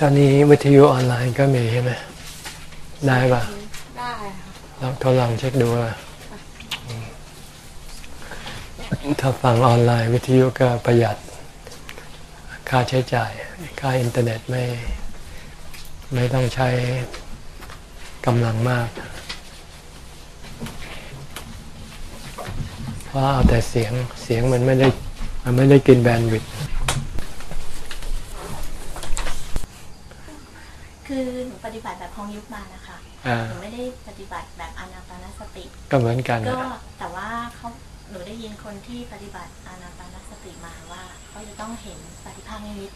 ตอนนี้วิทยุออนไลน์ก็มีใช่ไหมได้ปะได้ลองทดลองเช็คดูว่าถ้าฟังออนไลน์วิทยุก็ประหยัดค่าใช้จ่าย ค่าอินเทอร์เน็ตไม่ไม่ต้องใช้กำลังมาก เพราะเอาแต่เสียงเสียงมันไม่ได้มันไม่ได้กินแบนด์วิดต์คือหนูปฏิบัติแบบพอง ยุบมานะคะหนูไม่ได้ปฏิบัติแบบอนาปานสติ ก็เหมือนกันก็แต่ว่าเขาหนูได้ยินคนที่ปฏิบัติอนาปานสติมาว่าเขาจะต้องเห็นปฏิภาคนิมิต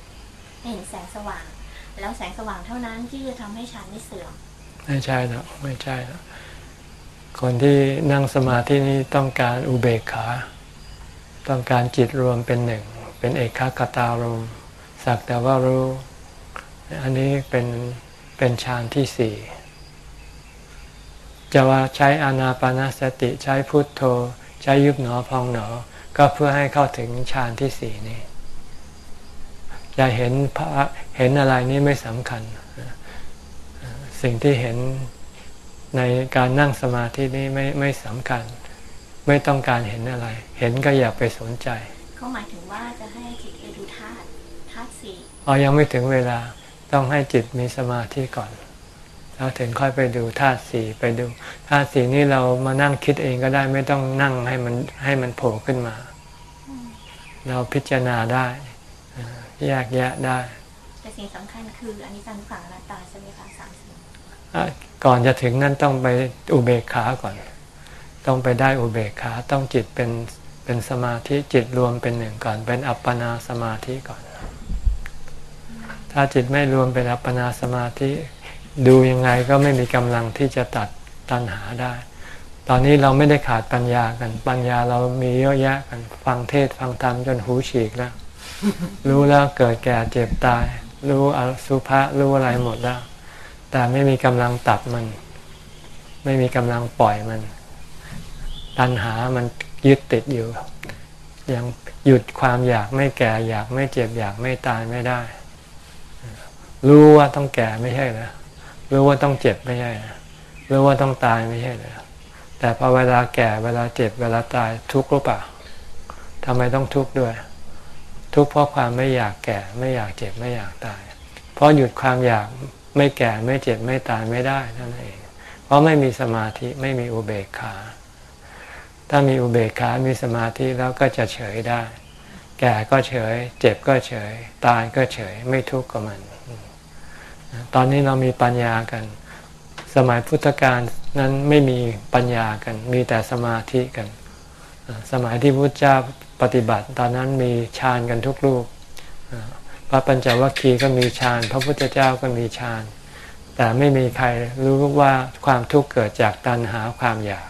เห็นแสงสว่าง แล้วแสงสว่างเท่านั้นที่จะทำให้ฉันไม่เสื่อมไม่ใช่หรอกไม่ใช่หรอกคนที่นั่งสมาธินี้ต้องการอุเบกขา ต้องการจิตรวมเป็นหนึ่ง เป็นเอกขคตารมสักแต่ว่ารู้ อันนี้เป็น เป็นฌานที่สี่จะว่าใช้อานาปนาสติใช้พุทโธ ใช้ยุบหนอพองหนอ ก็เพื่อให้เข้าถึงฌานที่สี่นี้จะเห็นพระเห็นอะไรนี้ไม่สำคัญ สิ่งที่เห็นในการนั่งสมาธินี้ไม่ไม่สำคัญ ไม่ต้องการเห็นอะไร เห็นก็อย่าไปสนใจเขาหมายถึงว่าจะให้จิตไปดูธาตุธาตุสี่อ๋อยังไม่ถึงเวลา ต้องให้จิตมีสมาธิก่อนแล้วถึงค่อยไปดูธาตุสีไปดูธาตุสีนี่เรามานั่งคิดเองก็ได้ไม่ต้องนั่งให้มันให้มันโผล่ขึ้นมา เราพิจารณาได้แยกแยะได้ แต่สิ่งสำคัญคืออันนี้จังฝังนาตาใช่ไหมคะสามสิ่งก่อนจะถึงนั่นต้องไปอุเบกขาก่อน ต้องไปได้อุเบกขาต้องจิตเป็นเป็นสมาธิจิตรวมเป็นหนึ่งก่อน เป็นอัปปนาสมาธิก่อน ถ้าจิตไม่รวมเป็นอัปปนาสมาธิดูยังไงก็ไม่มีกำลังที่จะตัดตัณหาได้ ตอนนี้เราไม่ได้ขาดปัญญากัน ปัญญาเรามีเยอะแยะกันฟังเทศฟังธรรมจนหูฉีกแล้ว รู้แล้วเกิดแก่เจ็บตาย รู้อสุภะรู้อะไรหมดแล้ว แต่ไม่มีกำลังตัดมัน ไม่มีกำลังปล่อยมัน ตัณหามันยึดติดอยู่ ยังหยุดความอยากไม่แก่อยากไม่เจ็บอยากไม่ตายไม่ได้ รู้ว่าต้องแก่ไม่ใช่เหรอรู้ว่าต้องเจ็บไม่ใช่เหรอรู้ว่าต้องตายไม่ใช่เหรอแต่พอเวลาแก่เวลาเจ็บเวลาตายทุกข์หรือเปล่าทำไมต้องทุกข์ด้วย ทุกข์เพราะความไม่อยากแก่ไม่อยากเจ็บไม่อยากตาย เพราะหยุดความอยากไม่แก่ไม่เจ็บไม่ตายไม่ได้นั่นเอง เพราะไม่มีสมาธิไม่มีอุเบกขา ถ้ามีอุเบกขา มีสมาธิแล้วก็จะเฉยได้ แก่ก็เฉย เจ็บก็เฉย ตายก็เฉย ไม่ทุกข์กับมัน ตอนนี้เรามีปัญญากัน สมัยพุทธกาลนั้นไม่มีปัญญากัน มีแต่สมาธิกัน สมัยที่พุทธเจ้าปฏิบัติ ตอนนั้นมีฌานกันทุกรูปพระปัญจวัคคีย์ก็มีฌาน พระพุทธเจ้าก็มีฌาน แต่ไม่มีใครรู้ว่าความทุกข์เกิดจากตัณหาความอยาก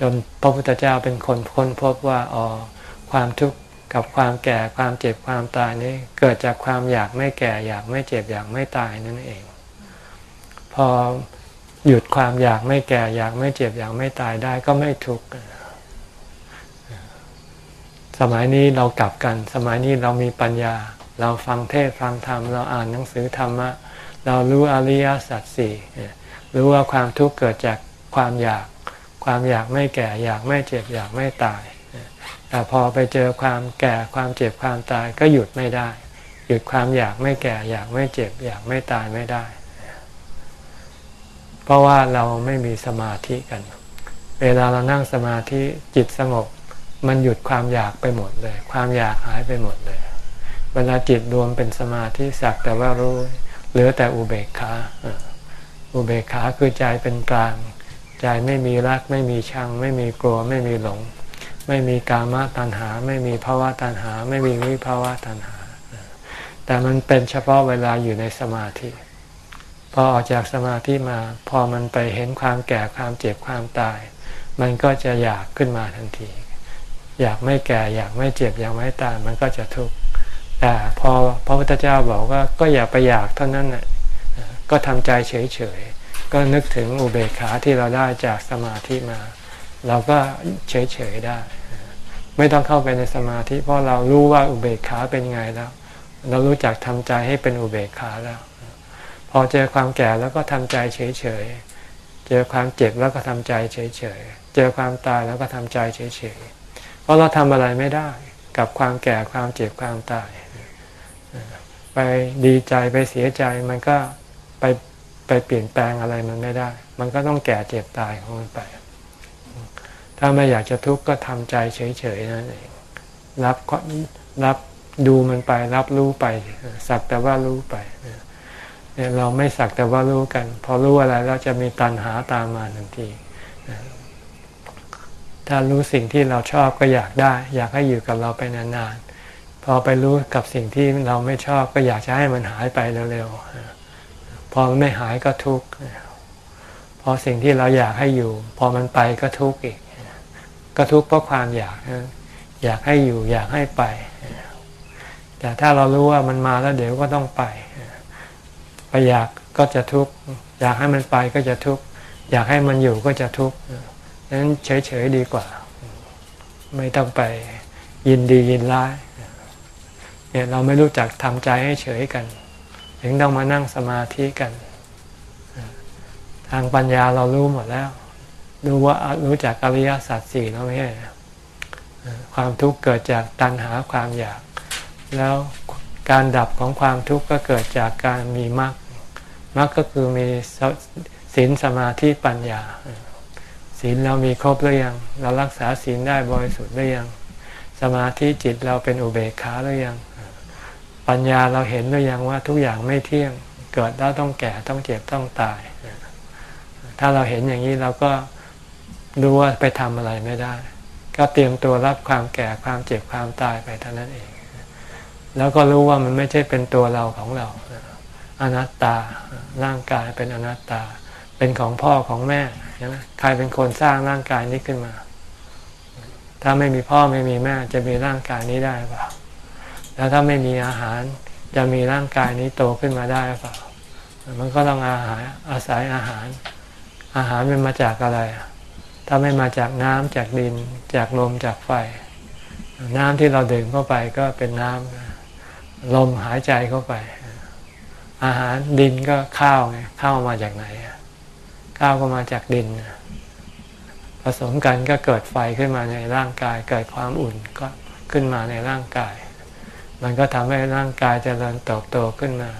จนพระพุทธเจ้าเป็นคนค้นพบว่าอ๋อความทุกข์ กับความแก่ความเจ็บความตายนี้เกิดจากความอยากไม่แก่อยากไม่เจ็บอยากไม่ตายนั่นเอง พอหยุดความอยากไม่แก่อยากไม่เจ็บอยากไม่ตายได้ก็ไม่ทุกข์สมัยนี้เรากลับกัน สมัยนี้เรามีปัญญา เราฟังเทศฟังธรรม เราอ่านหนังสือธรรมะ เรารู้อริยสัจสี่รู้ว่าความทุกข์เกิดจากความอยาก ความอยากไม่แก่อยากไม่เจ็บอยากไม่ตาย แต่พอไปเจอความแก่ความเจ็บความตายก็หยุดไม่ได้ หยุดความอยากไม่แก่ อยากไม่เจ็บ อยากไม่ตายไม่ได้ เพราะว่าเราไม่มีสมาธิกัน เวลาเรานั่งสมาธิจิตสงบ มันหยุดความอยากไปหมดเลย ความอยากหายไปหมดเลย เวลาจิตรวมเป็นสมาธิสักแต่ว่ารู้เหลือแต่อุเบกขาอุเบกขาคือใจเป็นกลาง ใจไม่มีรักไม่มีชัง ไม่มีกลัวไม่มีหลง ไม่มีกามตัณหา ไม่มีภาวะตัณหา ไม่มีวิภาวะตัณหา แต่มันเป็นเฉพาะเวลาอยู่ในสมาธิพอออกจากสมาธิมาพอมันไปเห็นความแก่ความเจ็บความตาย มันก็จะอยากขึ้นมาทันที อยากไม่แก่อยากไม่เจ็บอยากไม่ตายมันก็จะทุกข์แต่พอพระพุทธเจ้าบอกว่าก็อย่าไปอยากเท่านั้นน่ะก็ทำใจเฉยๆก็นึกถึงอุเบกขาที่เราได้จากสมาธิมา เราก็เฉยๆได้ ไม่ต้องเข้าไปในสมาธิ เพราะเรารู้ว่าอุเบกขาเป็นไงแล้ว เรารู้จักทำใจให้เป็นอุเบกขาแล้ว พอเจอความแก่แล้วก็ทำใจเฉยเฉยเจอความเจ็บแล้วก็ทำใจเฉยเฉยเจอความตายแล้วก็ทำใจเฉยเฉยเพราะเราทำอะไรไม่ได้กับความแก่ความเจ็บความตาย ไปดีใจไปเสียใจมันก็ไปไปเปลี่ยนแปลงอะไรมันไม่ได้ มันก็ต้องแก่เจ็บตายของมันไป ถ้าไม่อยากจะทุกข์ก็ทำใจเฉยๆนั่นเองรับรับดูมันไป รับรู้ไป สักแต่ว่ารู้ไปเนี่ยเราไม่สักแต่ว่ารู้กัน พอรู้อะไรแล้วจะมีตัณหาตามมาทันทีถ้ารู้สิ่งที่เราชอบก็อยากได้ อยากให้อยู่กับเราไปนานๆพอไปรู้กับสิ่งที่เราไม่ชอบก็อยากจะให้มันหายไปเร็วๆพอมันไม่หายก็ทุกข์พอสิ่งที่เราอยากให้อยู่ พอมันไปก็ทุกข์อีก ก็ทุกข์เพราะความอยาก อยากให้อยู่อยากให้ไป แต่ถ้าเรารู้ว่ามันมาแล้วเดี๋ยวก็ต้องไป ไปอยากก็จะทุกข์อยากให้มันไปก็จะทุกข์อยากให้มันอยู่ก็จะทุกข์ดังนั้นเฉยๆดีกว่า ไม่ต้องไปยินดียินร้ายเนี่ยเราไม่รู้จักทำใจให้เฉยกัน ถึงต้องมานั่งสมาธิกัน ทางปัญญาเรารู้หมดแล้ว รู้ว่ารู้จักอริยสัจสี่แล้วไม่ใช่ความทุกข์เกิดจากตัณหาความอยาก แล้วการดับของความทุกข์ก็เกิดจากการมีมรรคมรรคก็คือมีศีลสมาธิปัญญาศีลเรามีครบหรือยัง เรารักษาศีลได้บริสุทธิ์หรือยัง สมาธิจิตเราเป็นอุเบกขาหรือยัง ปัญญาเราเห็นหรือยังว่าทุกอย่างไม่เที่ยง เกิดแล้วต้องแก่ต้องเจ็บต้องตาย ถ้าเราเห็นอย่างนี้เราก็ รู้ว่าไปทำอะไรไม่ได้ ก็เตรียมตัวรับความแก่ความเจ็บความตายไปเท่านั้นเอง แล้วก็รู้ว่ามันไม่ใช่เป็นตัวเราของเรา อนัตตาร่างกายเป็นอนัตตา เป็นของพ่อของแม่ใช่ไหมใครเป็นคนสร้างร่างกายนี้ขึ้นมา ถ้าไม่มีพ่อไม่มีแม่ จะมีร่างกายนี้ได้เปล่าแล้วถ้าไม่มีอาหารจะมีร่างกายนี้โตขึ้นมาได้เปล่า มันก็ต้องอาหารอาศัยอาหาร อาหารมันมาจากอะไร ถ้าไม่มาจากน้ำจากดิน จากลมจากไฟ น้ำที่เราดื่มเข้าไปก็เป็นน้ำลมหายใจเข้าไป อาหารดินก็ข้าวไงข้าวมาจากไหนข้าวก็มาจากดิน ผสมกันก็เกิดไฟขึ้นมาในร่างกาย เกิดความอุ่นก็ขึ้นมาในร่างกาย มันก็ทำให้ร่างกายจเจริญเติบโตขึ้นมา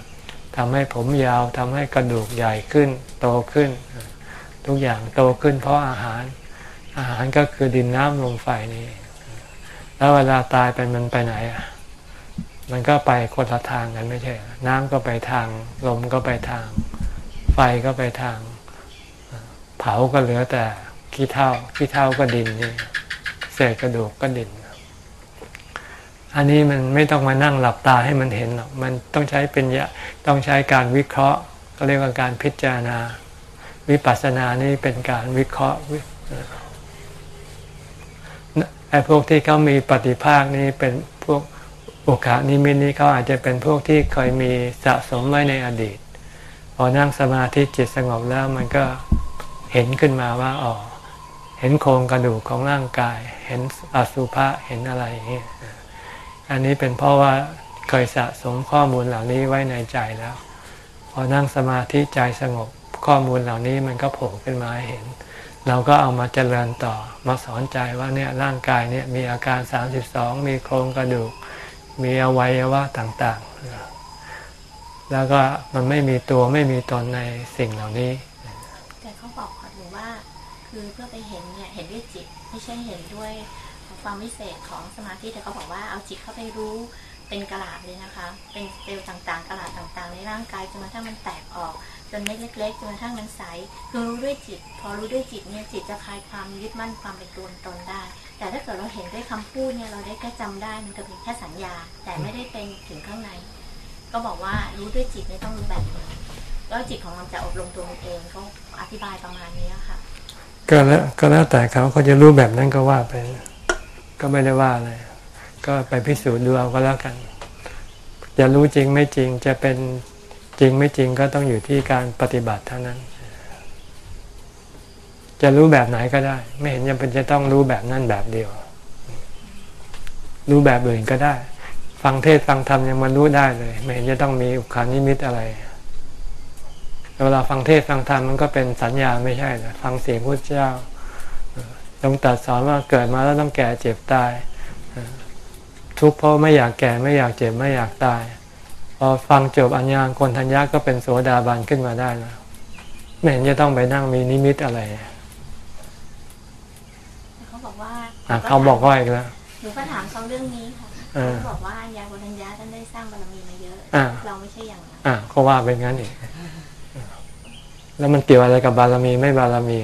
ทำให้ผมยาวทำให้กระดูกใหญ่ขึ้น โตขึ้น ทุกอย่างโตขึ้นเพราะอาหาร อาหารก็คือดินน้ำลมไฟนี่ แล้วเวลาตายไปมันไปไหนอะ มันก็ไปคนละทางกันไม่ใช่ น้ำก็ไปทาง ลมก็ไปทาง ไฟก็ไปทาง เผาก็เหลือแต่ขี้เท่าขี้เท่าก็ดินนี่เศษกระดูกก็ดิน อันนี้มันไม่ต้องมานั่งหลับตาให้มันเห็นหรอก มันต้องใช้เป็นยะต้องใช้การวิเคราะห์ก็เรียกว่าการพิจารณา วิปัสสนานี่เป็นการวิเคราะห์ ไอ้พวกที่เขามีปฏิภาคนี่เป็นพวกโอกาสนิมิตนี้เขาอาจจะเป็นพวกที่เคยมีสะสมไว้ในอดีต พอนั่งสมาธิจิตสงบแล้วมันก็เห็นขึ้นมาว่าอ๋อเห็นโครงกระดูกของร่างกาย เห็นอสุภะเห็นอะไรอย่างนี้อันนี้เป็นเพราะว่าเคยสะสมข้อมูลเหล่านี้ไว้ในใจแล้ว พอนั่งสมาธิใจสงบข้อมูลเหล่านี้มันก็โผล่ขึ้นมาเห็น เราก็เอามาเจริญต่อ มาสอนใจว่าเนี่ยร่างกายเนี่ยมีอาการ 32 มีโครงกระดูก มีอวัยวะต่างๆ แล้วก็มันไม่มีตัวไม่มีตนในสิ่งเหล่านี้ แต่เขาบอกค่ะหรือว่า คือเพื่อไปเห็นเนี่ยเห็นด้วยจิตไม่ใช่เห็นด้วยความวิเศษของสมาธิแต่เขาบอกว่าเอาจิตเข้าไปรู้เป็นกระลาดเลยนะคะ เป็นเซลล์ต่างๆกระลาดต่างๆ ในร่างกายจนกระทั่งมันแตกออก จนเม็ดเล็กๆจนกระทั่งมันใสคือรู้ด้วยจิต พอรู้ด้วยจิตเนี่ยจิตจะคลายความยึดมั่นความเป็นตัวตนได้ แต่ถ้าเกิดเราเห็นด้วยคำพูดเนี่ยเราได้แค่จำได้มันก็เพียงแค่สัญญา แต่ไม่ได้เป็นถึงข้างใน ก็บอกว่ารู้ด้วยจิตไม่ต้องรู้แบบนี้แล้วจิตของเราจะอบรมตัวเองก็อธิบายประมาณนี้ค่ะก็แล้วก็แล้วแต่เขาเขาจะรู้แบบนั้นก็ว่าไป ก็ไม่ได้ว่าอะไรก็ไปพิสูจน์ดูเอาก็แล้วกัน จะรู้จริงไม่จริงจะเป็น จริงไม่จริงก็ต้องอยู่ที่การปฏิบัติเท่านั้น จะรู้แบบไหนก็ได้ ไม่เห็นจำเป็นจะต้องรู้แบบนั่นแบบเดียว รู้แบบอื่นก็ได้ ฟังเทศฟังธรรมยังบรรลุได้เลย ไม่เห็นจะต้องมีอุคานิมิตอะไรเวลาฟังเทศฟังธรรมมันก็เป็นสัญญาไม่ใช่หรอฟังเสียงพระเจ้าตรงตัดสอนว่าเกิดมาแล้วต้องแก่เจ็บตาย ทุกข์เพราะไม่อยากแก่ไม่อยากเจ็บไม่อยากตาย พอฟังจบอัญญาคนทัญญาก็เป็นโสดาบันขึ้นมาได้แล้วไม่เห็นจะต้องไปนั่งมีนิมิตอะไรเขาบอกว่าเขาบอกว่าอีกแล้วหนูก็ถามเขาเรื่องนี้ค่ะเขาบอกว่ายาคนทัญญาท่านได้สร้างบารมีมาเยอะเราไม่ใช่อย่างนั้นอ่าเขาว่าเป็นงั้นอีกแล้วมันเกี่ยวอะไรกับบารมีไม่บารมี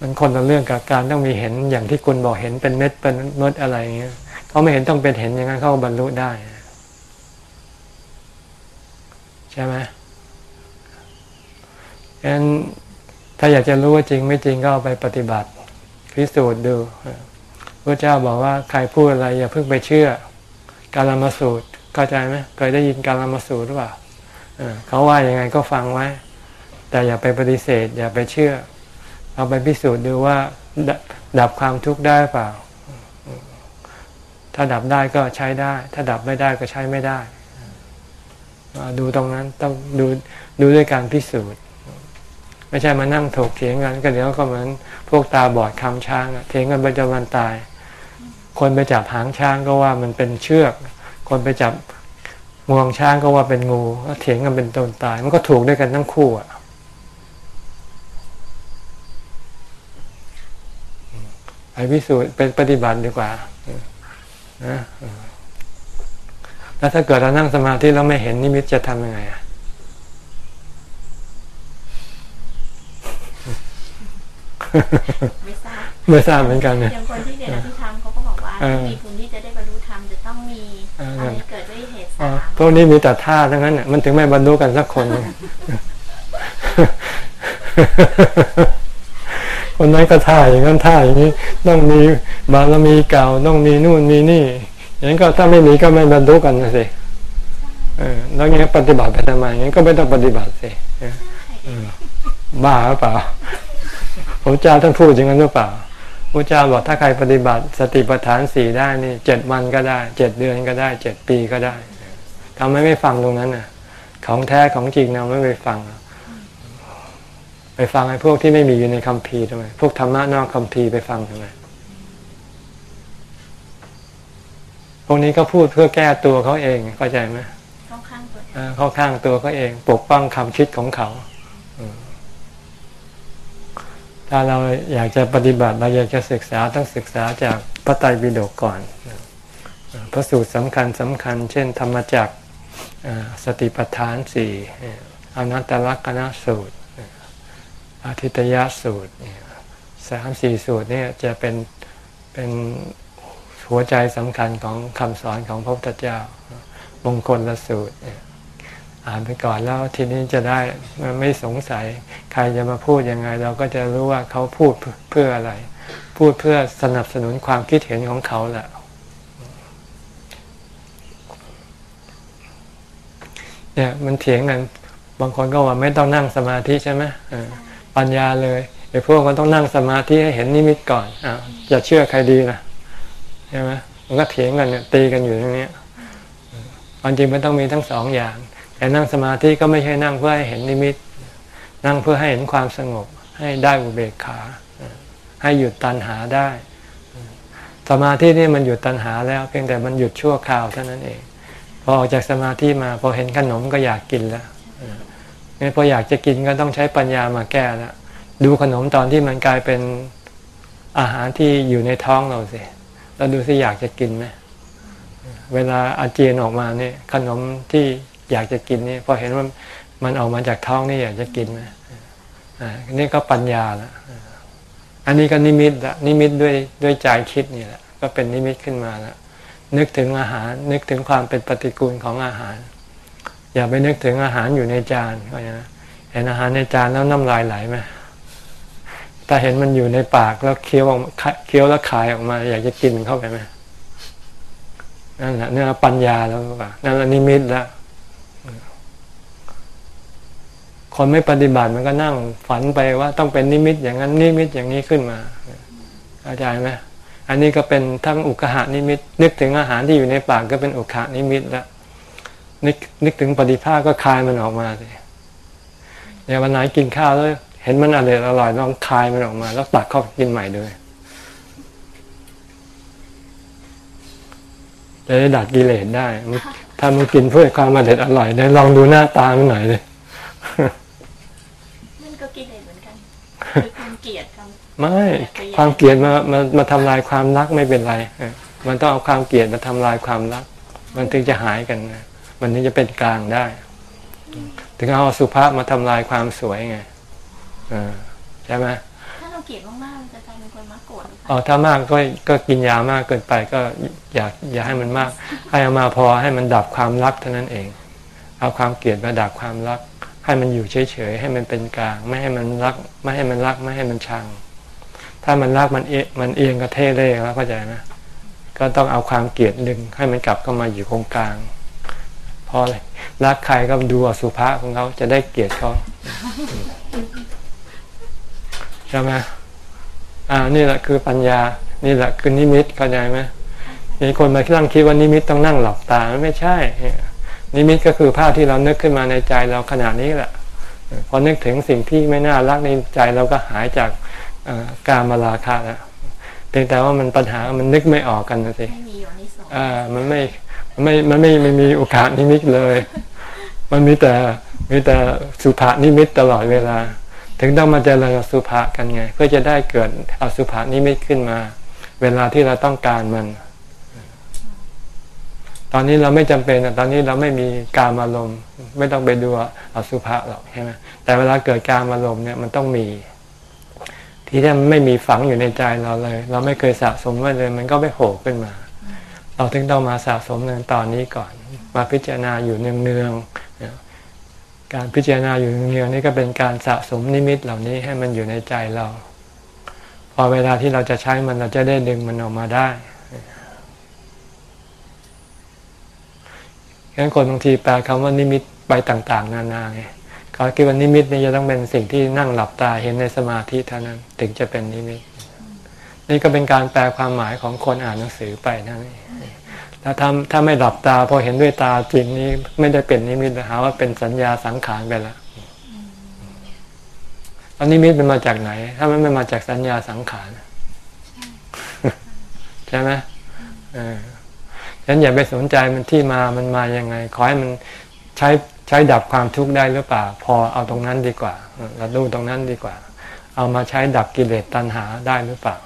มันคนละเรื่องกับการต้องมีเห็นอย่างที่คุณบอกเห็นเป็นเม็ดเป็นมดอะไรเงี้ยเขาไม่เห็นต้องเป็นเห็นอย่างนั้นเขาบรรลุได้ ใช่ไหมงั้นถ้าอยากจะรู้ว่าจริงไม่จริงก็เอาไปปฏิบัติพิสูจน์ดูพระเจ้าบอกว่าใครพูดอะไรอย่าเพิ่งไปเชื่อ การละมาสูตรเข้าใจไหมเคยได้ยินการละมาสูตรหรือเปล่าเขาว่ายังไงก็ฟังไว้ แต่อย่าไปปฏิเสธ อย่าไปเชื่อ เอาไปพิสูจน์ดูว่าดับความทุกข์ได้เปล่า ถ้าดับได้ก็ใช้ได้ ถ้าดับไม่ได้ก็ใช้ไม่ได้ ดูตรงนั้นต้องดูดูด้วยการพิสูจน์ ไม่ใช่มานั่งถกเถียงกันก็เดี๋ยวก็เหมือนพวกตาบอดคำช้างเถียงกันไปจนวันตาย คนไปจับหางช้างก็ว่ามันเป็นเชือก คนไปจับงวงช้างก็ว่าเป็นงูก็เถียงกันเป็นตนตาย มันก็ถูกด้วยกันทั้งคู่อะไปพิสูจน์เป็นปฏิบัติดีกว่านะ แล้วถ้าเกิดเรานั่งสมาธิแล้วไม่เห็นนิมิตจะทำยังไงอะไม่ทราบไม่ทราบเหมือนกันเนี่ยอย่างคนที่เรียนอภิธรรมเขาก็บอกว่ามีคุณที่จะได้บรรลุธรรมจะต้องมีอะไรเกิดด้วยเหตุสามพวกนี้มีแต่ท่าทั้งนั้นเนี่ยมันถึงไม่บรรลุกันสักคนคนนั้นก็ท่าอย่างนั้นท่าอย่างนี้ ต้องมีบารมีเก่าต้องมีนู่นมีนี่ อย่างนี้นก็ถ้าไม่มีก็ไม่บรรลุกันนะสิแล้วงี้ปฏิบัติไปทำไมงั้นก็ไม่ต้องปฏิบัติสิบ้าหรือเปล่าพระเจ้าท่านพูดอย่างนั้นหรือเปล่าพระเจ้าบอกถ้าใครปฏิบัติสติปัฏฐานสี่ได้นี่เจ็ดวันก็ได้เจ็ดเดือนก็ได้เจ็ดปีก็ได้ทำไมไม่ฟังตรงนั้นน่ะ ของแท้ของจริงเราไม่ไปฟัง ไปฟังไอ้พวกที่ไม่มีอยู่ในคัมภีร์ทำไมพวกธรรมะนอกคัมภีร์ไปฟังทำไม พวกนี้ก็พูดเพื่อแก้ตัวเขาเองเข้าใจไหมเข้าข้างตัวเข้าข้างตัวเขาเอง ปกป้องคำคิดของเขาถ้าเราอยากจะปฏิบัติเราอยากจะศึกษาต้องศึกษาจากพระไตรปิฎกก่อนพระสูตรสำคัญสำคัญ เช่น ธรรมจักสติปัฏฐานสี่อนัตตลักษณสูตรอาทิตยสูตรสามสี่สูตรนี่จะเป็นเป็น หัวใจสำคัญของคำสอนของพระพุทธเจ้ามงคลละสูตรอ่านไปก่อนแล้วทีนี้จะได้ไม่สงสัย ใครจะมาพูดยังไง เราก็จะรู้ว่าเขาพูดเพื่ออะไร พูดเพื่อสนับสนุนความคิดเห็นของเขาแหละเนี่ยมันเถียงกันบางคนก็ว่าไม่ต้องนั่งสมาธิใช่ไหมปัญญาเลยไอ้พวกมันต้องนั่งสมาธิให้เห็นนิมิตก่อนอ่าจะเชื่อใครดีนะ ใช่ไหมมันก็เถียงกันเนี่ยตีกันอยู่ตรงนี้ความจริงมันต้องมีทั้งสองอย่าง แต่นั่งสมาธิก็ไม่ใช่นั่งเพื่อให้เห็นนิมิต นั่งเพื่อให้เห็นความสงบ ให้ได้อุเบกขา ให้หยุดตัณหาได้ สมาธินี่มันหยุดตัณหาแล้วเพียงแต่มันหยุดชั่วคราวเท่านั้นเอง พอออกจากสมาธิมาพอเห็นขนมก็อยากกินแล้วงั้นพออยากจะกินก็ต้องใช้ปัญญามาแก้แล้วดูขนมตอนที่มันกลายเป็นอาหารที่อยู่ในท้องเราสิ เราดูสิอยากจะกินไหมเวลาอาเจียนออกมาเนี่ยขนมที่อยากจะกินนี่พอเห็นว่ามันออกมาจากท้องนี่อยากจะกินไหมอ่านี่ก็ปัญญาละอันนี้ก็นิมิตละนิมิตด้วยด้วยใจคิดนี่แหละ ก็เป็นนิมิตขึ้นมาแล้วนึกถึงอาหาร นึกถึงความเป็นปฏิกูลของอาหาร อย่าไปนึกถึงอาหารอยู่ในจานก็อย่างนี้เห็นอาหารในจานแล้วน้ำลายไหลไหม ถ้าเห็นมันอยู่ในปากแล้วเคี้ยวออกเคี้ยวแล้วคายออกมา อยากจะกินเข้าไปไหมนั่นแหละนี่ปัญญาแล้วป่ะนั่นละนิมิตแล้วคนไม่ปฏิบัติมันก็นั่งฝันไปว่าต้องเป็นนิมิตอย่างนั้นนิมิตอย่างนี้ขึ้นมาเข้าใจไหมอันนี้ก็เป็นทั้งอุกหานิมิต นึกถึงอาหารที่อยู่ในปากก็เป็นอุกหานิมิตแล้วนึกนึกถึงปฏิภาคก็คายมันออกมาเลยอย่างวันไหนกินข้าวแล้ว เห็นมันอร่อยอร่อยลองคายมันออกมา แล้วตักเข้ากินใหม่ด้วยจะได้ดัดกิเลสได้ ถ้ามันกินเพื่อความอร่อยอร่อยได้ลองดูหน้าตามันหน่อยเลยมันก็กิเลสเหมือนกันคือความเกลียดความไม่ ความเกลียดมามามาทำลายความรักไม่เป็นไรเออมันต้องเอาความเกลียดมาทำลายความรัก มันถึงจะหายกันนะมันถึงจะเป็นกลางได้ ถึงเอาอสุภาพมาทำลายความสวยไงเออ ใช่ไหมถ้าเราเกลียดมากๆมันจะกลายเป็นคนมักโกรธหรือเปอ๋อล่าถ้ามากก็ก็กินยามากเกินไปก็อย่าอย่าให้มันมาก ให้เอามาพอให้มันดับความรักเท่านั้นเอง เอาความเกลียดมาดับความรัก ให้มันอยู่เฉยๆให้มันเป็นกลาง ไม่ให้มันรัก ไม่ให้มันรักไม่ให้มันชัง ถ้ามันรักมันเอะมันเอียงกระเทเร่แล้วเข้าใจไหมก็ต้องเอาความเกลียดดึงให้มันกลับเข้ามาอยู่ตรงกลางเพราะอะไรรักใครก็ดูอสุภะของเขาจะได้เกลียดเขา ใช่ไหมอ่านี่แหละคือปัญญา นี่แหละคือนิมิตเข้าใจไหมมีคนมาตั้งคิดว่านิมิตต้องนั่งหลับตาไม่ใช่ นิมิตก็คือภาพที่เรานึกขึ้นมาในใจเราขณะนี้แหละพอนึกถึงสิ่งที่ไม่น่ารักในใจเราก็หายจากการมาราคะแล้วเพียงแต่ว่ามันปัญหามันนึกไม่ออกกันนะสิไม่มีโยนิโสอ่ามันไม่มันไม่มันไม่ไม่มีอสุภนิมิตเลย มันมีแต่มีแต่สุภนิมิตตลอดเวลา ถึงต้องมาเจริญอสุภะกันไง เพื่อจะได้เกิดอสุภนิมิตขึ้นมา เวลาที่เราต้องการมัน ตอนนี้เราไม่จำเป็นตอนนี้เราไม่มีกามารมณ์ไม่ต้องไปดูอสุภะหรอกใช่ไหมแต่เวลาเกิดการอารมณ์เนี่ยมันต้องมี ที่ถ้ามันไม่มีฝังอยู่ในใจเราเลย เราไม่เคยสะสมไว้เลย มันก็ไม่โผล่ขึ้นมา เราถึงต้องมาสะสมในตอนนี้ก่อน มาพิจารณาอยู่เนืองๆ การพิจารณาอยู่เนืองนี่ก็เป็นการสะสมนิมิตเหล่านี้ให้มันอยู่ในใจเรา พอเวลาที่เราจะใช้มันเราจะได้ดึงมันออกมาได้งั้นคนบางทีแปลคำว่านิมิตไปต่างๆ นานาไงเขาคิดว่านิมิตนี่จะต้องเป็นสิ่งที่นั่งหลับตาเห็นในสมาธิเท่านั้น ถึงจะเป็นนิมิต นี่ก็เป็นการแปลความหมายของคนอ่านหนังสือไปนั่นเอง แล้วถ้าถ้าไม่หลับตาพอเห็นด้วยตาจริงนี้ไม่ได้เป็นนิมิตหาว่าเป็นสัญญาสังขารไปแล้วแล้วนิมิตมันมาจากไหน ถ้ามันไม่มาจากสัญญาสังขารใช่ไหมเออฉะนั้นอย่าไปสนใจมันที่มามันมายังไง ขอให้มันใช้ใช้ดับความทุกข์ได้หรือเปล่า พอเอาตรงนั้นดีกว่าเราดูตรงนั้นดีกว่า เอามาใช้ดับกิเลสตัณหาได้หรือเปล่า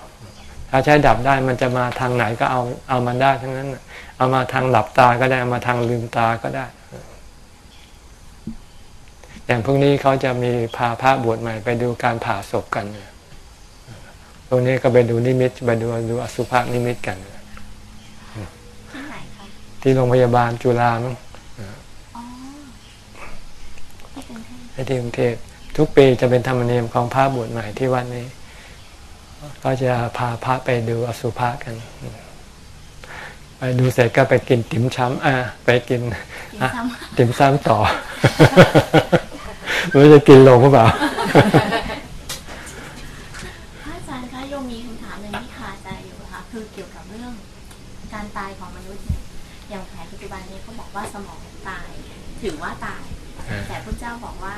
ถ้าใช้ดับได้มันจะมาทางไหนก็เอาเอามันได้ทั้งนั้น เอามาทางหลับตาก็ได้เอามาทางลืมตาก็ได้ อย่างพวกนี้เขาจะมีพาพระบวชใหม่ไปดูการผ่าศพกันตรงนี้ก็ไปดูนิมิตไปดูดูอสุภะนิมิตกันที่ไหนคะที่โรงพยาบาลจุฬามั้งอ๋อที่กรุงเทพในที่กรุงเทพทุกปีจะเป็นธรรมเนียมของพระบวชใหม่ที่วัดนี้ ก็จะพาพระไปดูอสุภะกัน ไปดูเสร็จก็ไปกินติ๋มช้ำอ่าไปกินกินอะซ้ติ๋มซ้ำต่อไม่รู้จะกินลงหรือเปล่าำพระอาจารย์คะโยมมีคำถามหนึ่งที่คาใจอยู่นะคะคือเกี่ยวกับเรื่อง การตายของมนุษย์เนี่ยอย่างแผนปัจจุบันนี้เขาบอกว่าสมองตาย ถือว่าตายอ่าแต่พระเจ้าบอกว่า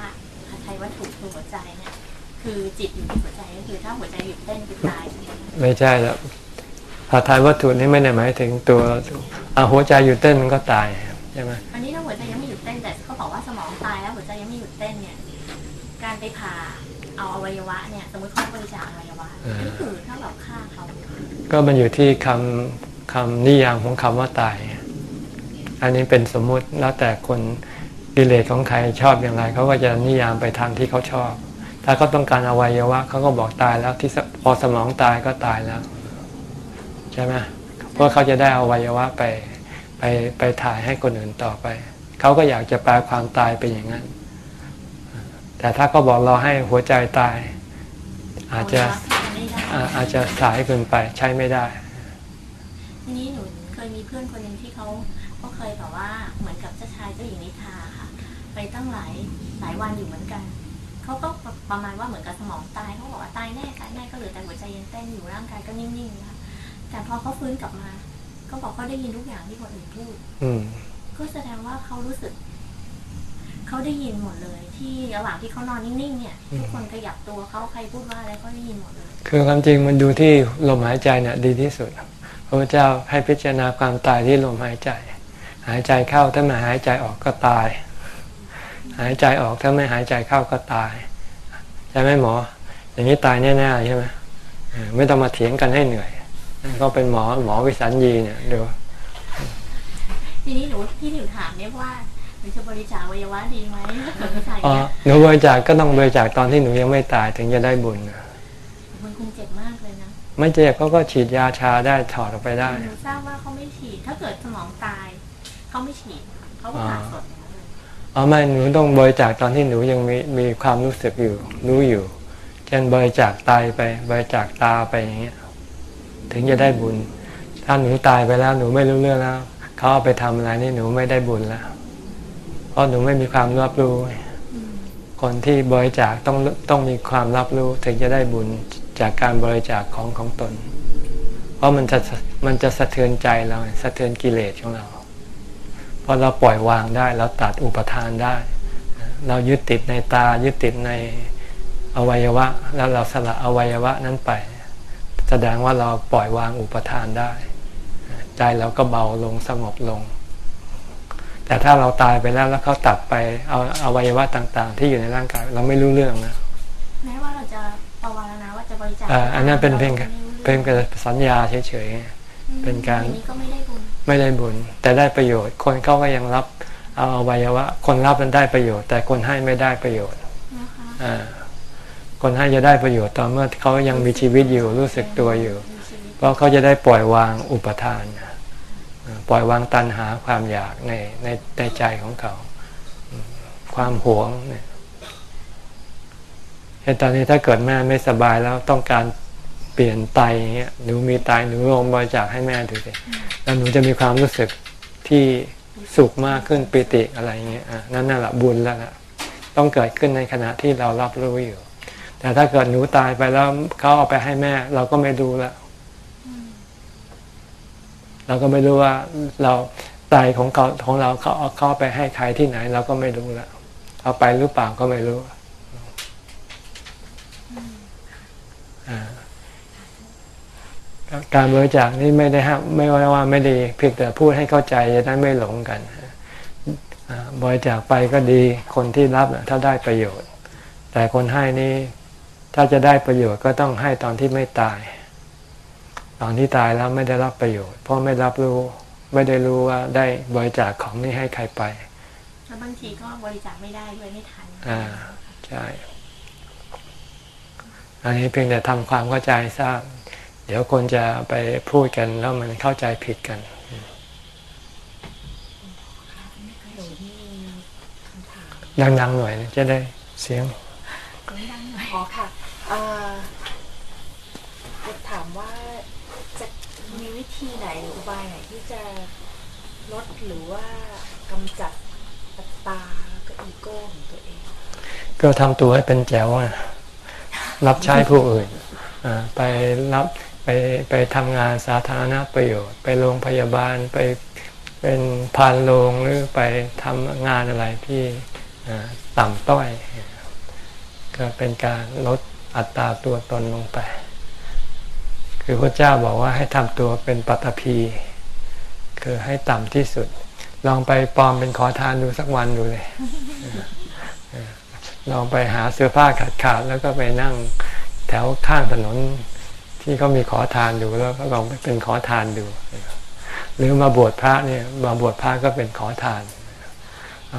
หาไทยวัตถุคือหัวใจเนี่ยคือจิตอยู่ที่หัวใจก็คือถ้าหัวใจหยุดเต้นคือตายใช่ไหมคะไม่ใช่แล้ว ผาทายวัตถุนี่ไม่ได้หมายถึงตัวอาหัวใจอยู่เต้นมันก็ตายใช่ไหมอันนี้ถ้าหัวใจยังไม่หยุดเต้นแต่เขาบอกว่าสมองตายแล้วหัวใจยังไม่หยุดเต้นเนี่ย การไปผ่าเอาอวัยวะเนี่ยสมมติเขาบริจาคอวัยวะนี่คือถ้าเราฆ่าเขาก็มันอยู่ที่คำคำนิยามของคำว่าตาย อันนี้เป็นสมมุติแล้วแต่คนกิเลสของใครชอบอย่างไรเขาก็จะนิยามไปทางที่เขาชอบ ถ้าเขาต้องการอวัยวะเขาก็บอกตายแล้วที่สพอสมองตายก็ตายแล้วใช่ไหมเพราะเขาจะได้อวัยวะไปไปไปถ่ายให้คนอื่นต่อไป เขาก็อยากจะแปลความตายเป็นอย่างนั้น แต่ถ้าเขาบอกเราให้หัวใจตาย อาจจะอวัยวไม่ได้อ่าอาจจะสายเกินไปใช้ไม่ได้ ทีนี้หนูเคยมีเพื่อนคนหนึ่งที่เขาก็เคยแบบว่าเหมือนกับเจ้าชายเจ้าหญิงนิทราค่ะ ไปตั้งหลายหลายวันอยู่เหมือนกันเขาก็ประมาณว่าเหมือนกับสมองตายเขาบอกว่าตายแน่ตายแน่ก็เหลือแต่หัวใจยังเต้นอยู่ร่างกายก็นิ่งๆนะคะ แต่พอเขาฟื้นกลับมาเขาบอกเขาได้ยินทุกอย่างที่คนอื่นพูดอืมก็แสดงว่าเขารู้สึก เขาได้ยินหมดเลย ที่ระหว่างที่เขานอนนิ่งๆเนี่ยทุกคนขยับตัวเขาใครพูดว่าอะไรเขาได้ยินหมดเลย คือความจริงมันดูที่ลมหายใจเนี่ยดีที่สุดพระพุทธเจ้าให้พิจารณาความตายที่ลมหายใจ หายใจเข้าถ้าไม่หายใจออกก็ตาย หายใจออกถ้าไม่หายใจเข้าก็ตายใช่ไหมหมอ อย่างนี้ตายแน่ๆใช่ไหมเออไม่ต้องมาเถียงกันให้เหนื่อยนั่น ก็เป็นหมอหมอวิสัญญีเนี่ยเดี๋ยวทีนี้หนูที่หนูถามเนี่ยว่าหนูจะบริจาคอวัยวะดีไหมถ้าเกิดไม่ใช่อ๋อเนี่ยหนูบริจาคก็ต้องบริจาคตอนที่หนูยังไม่ตายถึงจะได้บุญนะมันคงเจ็บมากเลยนะไม่เจ็บเขาก็ฉีดยาชาได้ถอดออกไปได้หนูทราบว่าเขาไม่ฉีดถ้าเกิดสมองตายเขาไม่ฉีดเขาก็ผ่าสดอย่างนั้นเลยอ๋อไม่หนูต้องบริจาคตอนที่หนูยังมีมีความรู้สึกอยู่ รู้อยู่เช่นบริจาคไตไปบริจาคตาไปอย่างเงี้ย ถึงจะได้บุญ ถ้าหนูตายไปแล้วหนูไม่รู้เรื่องแล้วเขาเอาไปทำอะไรนี่หนูไม่ได้บุญแล้ว เพราะหนูไม่มีความรับรู้ คนที่บริจาคต้องต้องมีความรับรู้ถึงจะได้บุญจากการบริจาคของของตน เพราะมันจะมันจะสะเทือนใจเราสะเทือนกิเลสของเราเพราะเราปล่อยวางได้เราตัดอุปทานได้ เรายึดติดในตายึดติดในอวัยวะ แล้วเราสละอวัยวะนั้นไป แสดงว่าเราปล่อยวางอุปทานได้ ใจเราก็เบาลงสงบลง แต่ถ้าเราตายไปแล้วแล้วเขาตัดไปเอาอวัยวะต่างๆ ที่อยู่ในร่างกาย เราไม่รู้เรื่องนะแม้ว่าเราจะปวารณาว่าจะบริจาคอ่าอันนั้นเป็นเพียงราก็ไม่รู้เป็นรื่องแค่สัญญาเฉยอืมเป็นการอย่งนี้ก็ไม่ได้บุญๆไม่ได้บุญ แต่ได้ประโยชน์ คนเขาก็ยังรับเอาอวัยวะ คนรับมันได้ประโยชน์ แต่คนให้ไม่ได้ประโยชน์นะคะอ่า คนให้จะได้ประโยชน์ตอนเมื่อเขายังมีชีวิตอยู่รู้สึกตัวอยู่ เพราะเขาจะได้ปล่อยวางอุปทาน ปล่อยวางตัณหาความอยากในในในใจของเขา ความหวงเนี่ยเห็นตอนนี้ถ้าเกิดแม่ไม่สบายแล้วต้องการเปลี่ยนไตอย่างเงี้ยหนูมีไตหนูลองบริจาคให้แม่ดูสิแล้วหนูจะมีความรู้สึกที่สุขมากขึ้นปิติอะไรเงี้ยอะนั่นน่ะแหละบุญแล้วล่ะต้องเกิดขึ้นในขณะที่เรารับรู้อยู่ แต่ถ้าเกิดหนูตายไปแล้วเขาเอาไปให้แม่ เราก็ไม่รู้แล้วอืมเราก็ไม่รู้ว่าเราไตของเขาของเราเขาเอาเข้าไปให้ใครที่ไหน เราก็ไม่รู้แล้วเอาไปหรือเปล่าก็ไม่รู้การบริจาคนี่ไม่ได้ห้ามไม่ว่าว่าไม่ดีเพียงแต่พูดให้เข้าใจจะได้ไม่หลงกันบริจาคไปก็ดีคนที่รับถ้าได้ประโยชน์ แต่คนให้นี่ ถ้าจะได้ประโยชน์ก็ต้องให้ตอนที่ไม่ตาย ตอนที่ตายแล้วไม่ได้รับประโยชน์ เพราะไม่รับรู้ไม่ได้รู้ว่าได้บริจาคของนี้ให้ใครไปแล้วบางทีก็บริจาคไม่ได้ด้วยไม่ทันอ่าใช่อันนี้เพียงแต่ทำความเข้าใจทราบ เดี๋ยวคนจะไปพูดกันแล้วมันเข้าใจผิดกันหนูมีคำถามดังๆหน่อยนะจะได้เสียงเสียงดังหน่อยอ๋ อค่ะเอ่อจะถามว่าจะมีวิธีไหนหรืออุบายไหนที่จะลดหรือว่ากำจัดอัตตาแล้วก็อีโก้ของตัวเอง ก็ทำตัวให้เป็นแจ๋วอะรับใช้ผู้อื่นอไปรับไปไปทำงานสาธารณประโยชน์ ไปโรงพยาบาลไปเป็นพานโรงหรือไปทำงานอะไรที่อ่าต่ำต้อย ก็เป็นการลด อัตราตัวตนลงไป คือพระเจ้าบอกว่าให้ทำตัวเป็นปัตภีคือให้ต่ำที่สุด ลองไปปลอมเป็นขอทานดูสักวันดูเลย ลองไปหาเสื้อผ้าขาดขาดๆแล้วก็ไปนั่งแถวข้างถนนที่เขามีขอทานดูแล้วก็ลองไปเป็นขอทานดู หรือมาบวชพระเนี่ยมาบวชพระก็เป็นขอทาน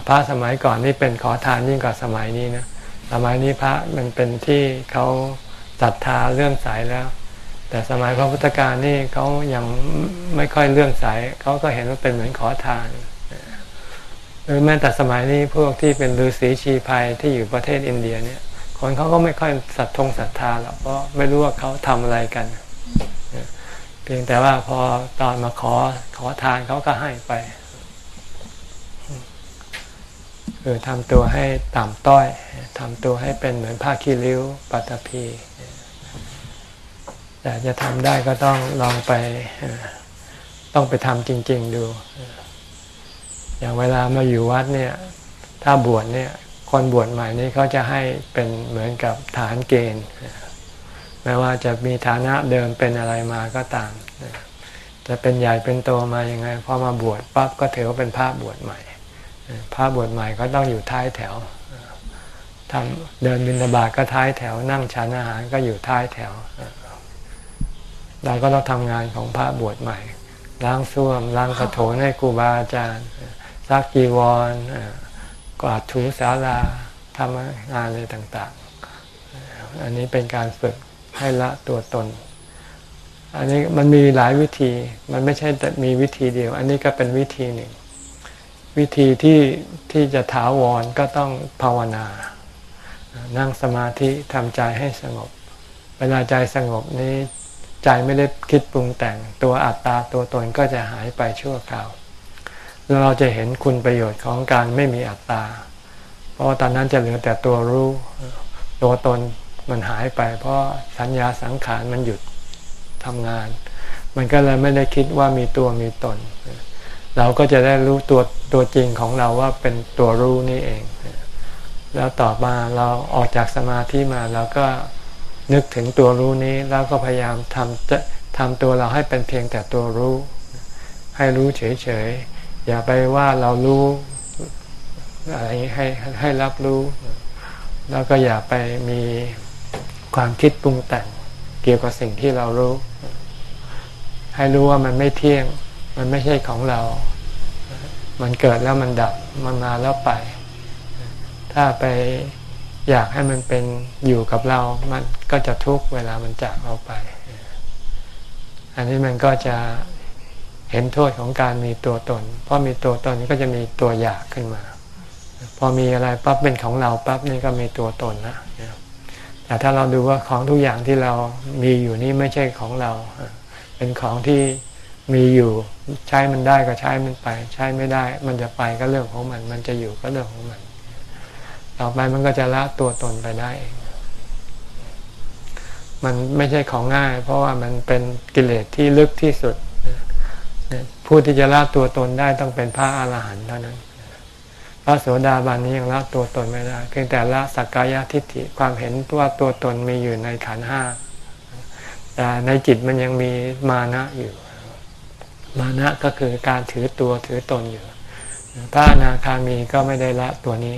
พระสมัยก่อนนี่เป็นขอทานยิ่งกว่าสมัยนี้นะ สมัยนี้พระมันเป็นที่เขาศรัทธาเลื่อมใสแล้ว แต่สมัยพระพุทธการนี่เขายังไม่ค่อยเลื่อมใสเขาก็เห็นว่าเป็นเหมือนขอทานหรือแม้แต่สมัยนี้พวกที่เป็นฤาษีชีพายที่อยู่ประเทศอินเดียเนี่ยคนเขาก็ไม่ค่อยศรัทธงศรัทธาหรอกเพราะไม่รู้ว่าเขาทำอะไรกัน เพียงแต่ว่าพอตอนมาขอขอทานเขาก็ให้ไป คือทำตัวให้ต่ำต้อยทำตัวให้เป็นเหมือนผ้าขี้ริ้วปัตตภีแต่จะทำได้ก็ต้องลองไปต้องไปทำจริง ๆ ดู อย่างเวลามาอยู่วัดเนี่ย ถ้าบวชเนี่ย คนบวชใหม่นี่เขาจะให้เป็นเหมือนกับฐานเกณฑ์ไม่ว่าจะมีฐานะเดิมเป็นอะไรมาก็ตาม จะเป็นใหญ่เป็นโตมายังไงพอมาบวชปั๊บก็ถือว่าเป็นพระบวชใหม่ พระบวชใหม่ก็ต้องอยู่ท้ายแถวทำเดินบิณฑบาตก็ท้ายแถว นั่งฉันอาหารก็อยู่ท้ายแถว เราก็ต้องทำงานของพระบวชใหม่ ล้างส้วมล้างกระโถนให้ครูบาอาจารย์ซักจีวรกวาดถูศาลาทำงานอะไรต่างๆ อันนี้เป็นการฝึกให้ละตัวตน อันนี้มันมีหลายวิธี มันไม่ใช่แต่มีวิธีเดียว อันนี้ก็เป็นวิธีหนึ่ง วิธีที่ที่จะถาวรก็ต้องภาวนา นั่งสมาธิทำใจให้สงบ เวลาใจสงบนี้ ใจไม่ได้คิดปรุงแต่ง ตัวอัตตาตัวตนก็จะหายไปชั่วคราวแล้วเราจะเห็นคุณประโยชน์ของการไม่มีอัตตา เพราะตอนนั้นจะเหลือแต่ตัวรู้ตัวตนมันหายไป เพราะสัญญาสังขารมันหยุดทำงาน มันก็เลยไม่ได้คิดว่ามีตัวมีตน เราก็จะได้รู้ตัวตัวจริงของเราว่าเป็นตัวรู้นี่เอง แล้วต่อมาเราออกจากสมาธิมาเราก็นึกถึงตัวรู้นี้แล้วก็พยายามทำจะทำตัวเราให้เป็นเพียงแต่ตัวรู้ ให้รู้เฉยๆ อย่าไปว่าเรารู้อะไรให้ให้รับรู้ แล้วก็อย่าไปมีความคิดปรุงแต่งเกี่ยวกับสิ่งที่เรารู้ ให้รู้ว่ามันไม่เที่ยง มันไม่ใช่ของเรา มันเกิดแล้วมันดับ มันมาแล้วไป ถ้าไปอยากให้มันเป็นอยู่กับเรา มันก็จะทุกเวลามันจากเราไป อันนี้มันก็จะเห็นโทษของการมีตัวตน เพราะมีตัวตนก็จะมีตัวอยากขึ้นมา พอมีอะไรปั๊บเป็นของเราปั๊บนี่ก็มีตัวตนนะแต่ถ้าเราดูว่าของทุกอย่างที่เรามีอยู่นี่ไม่ใช่ของเรา เป็นของที่ มีอยู่ใช้มันได้ก็ใช้มันไป ใช้ไม่ได้ มันจะไปก็เรื่องของมัน มันจะอยู่ก็เรื่องของมัน ต่อไปมันก็จะละตัวตนไปได้เองมันไม่ใช่ของง่าย เพราะว่ามันเป็นกิเลสที่ลึกที่สุดผู้ที่จะละตัวตนได้ต้องเป็นพระอาหารหันต์เท่านั้น พระโสดาบันนี้ยังละตัวตนไม่ได้ เพียงแต่ละสักกายทิฏฐิความเห็นว่าตัวตนมีอยู่ในขันห้าแต่ในจิตมันยังมีมานะอยู่ มานะก็คือการถือตัวถือตนอยู่ พระอนาคามีก็ไม่ได้ละตัวนี้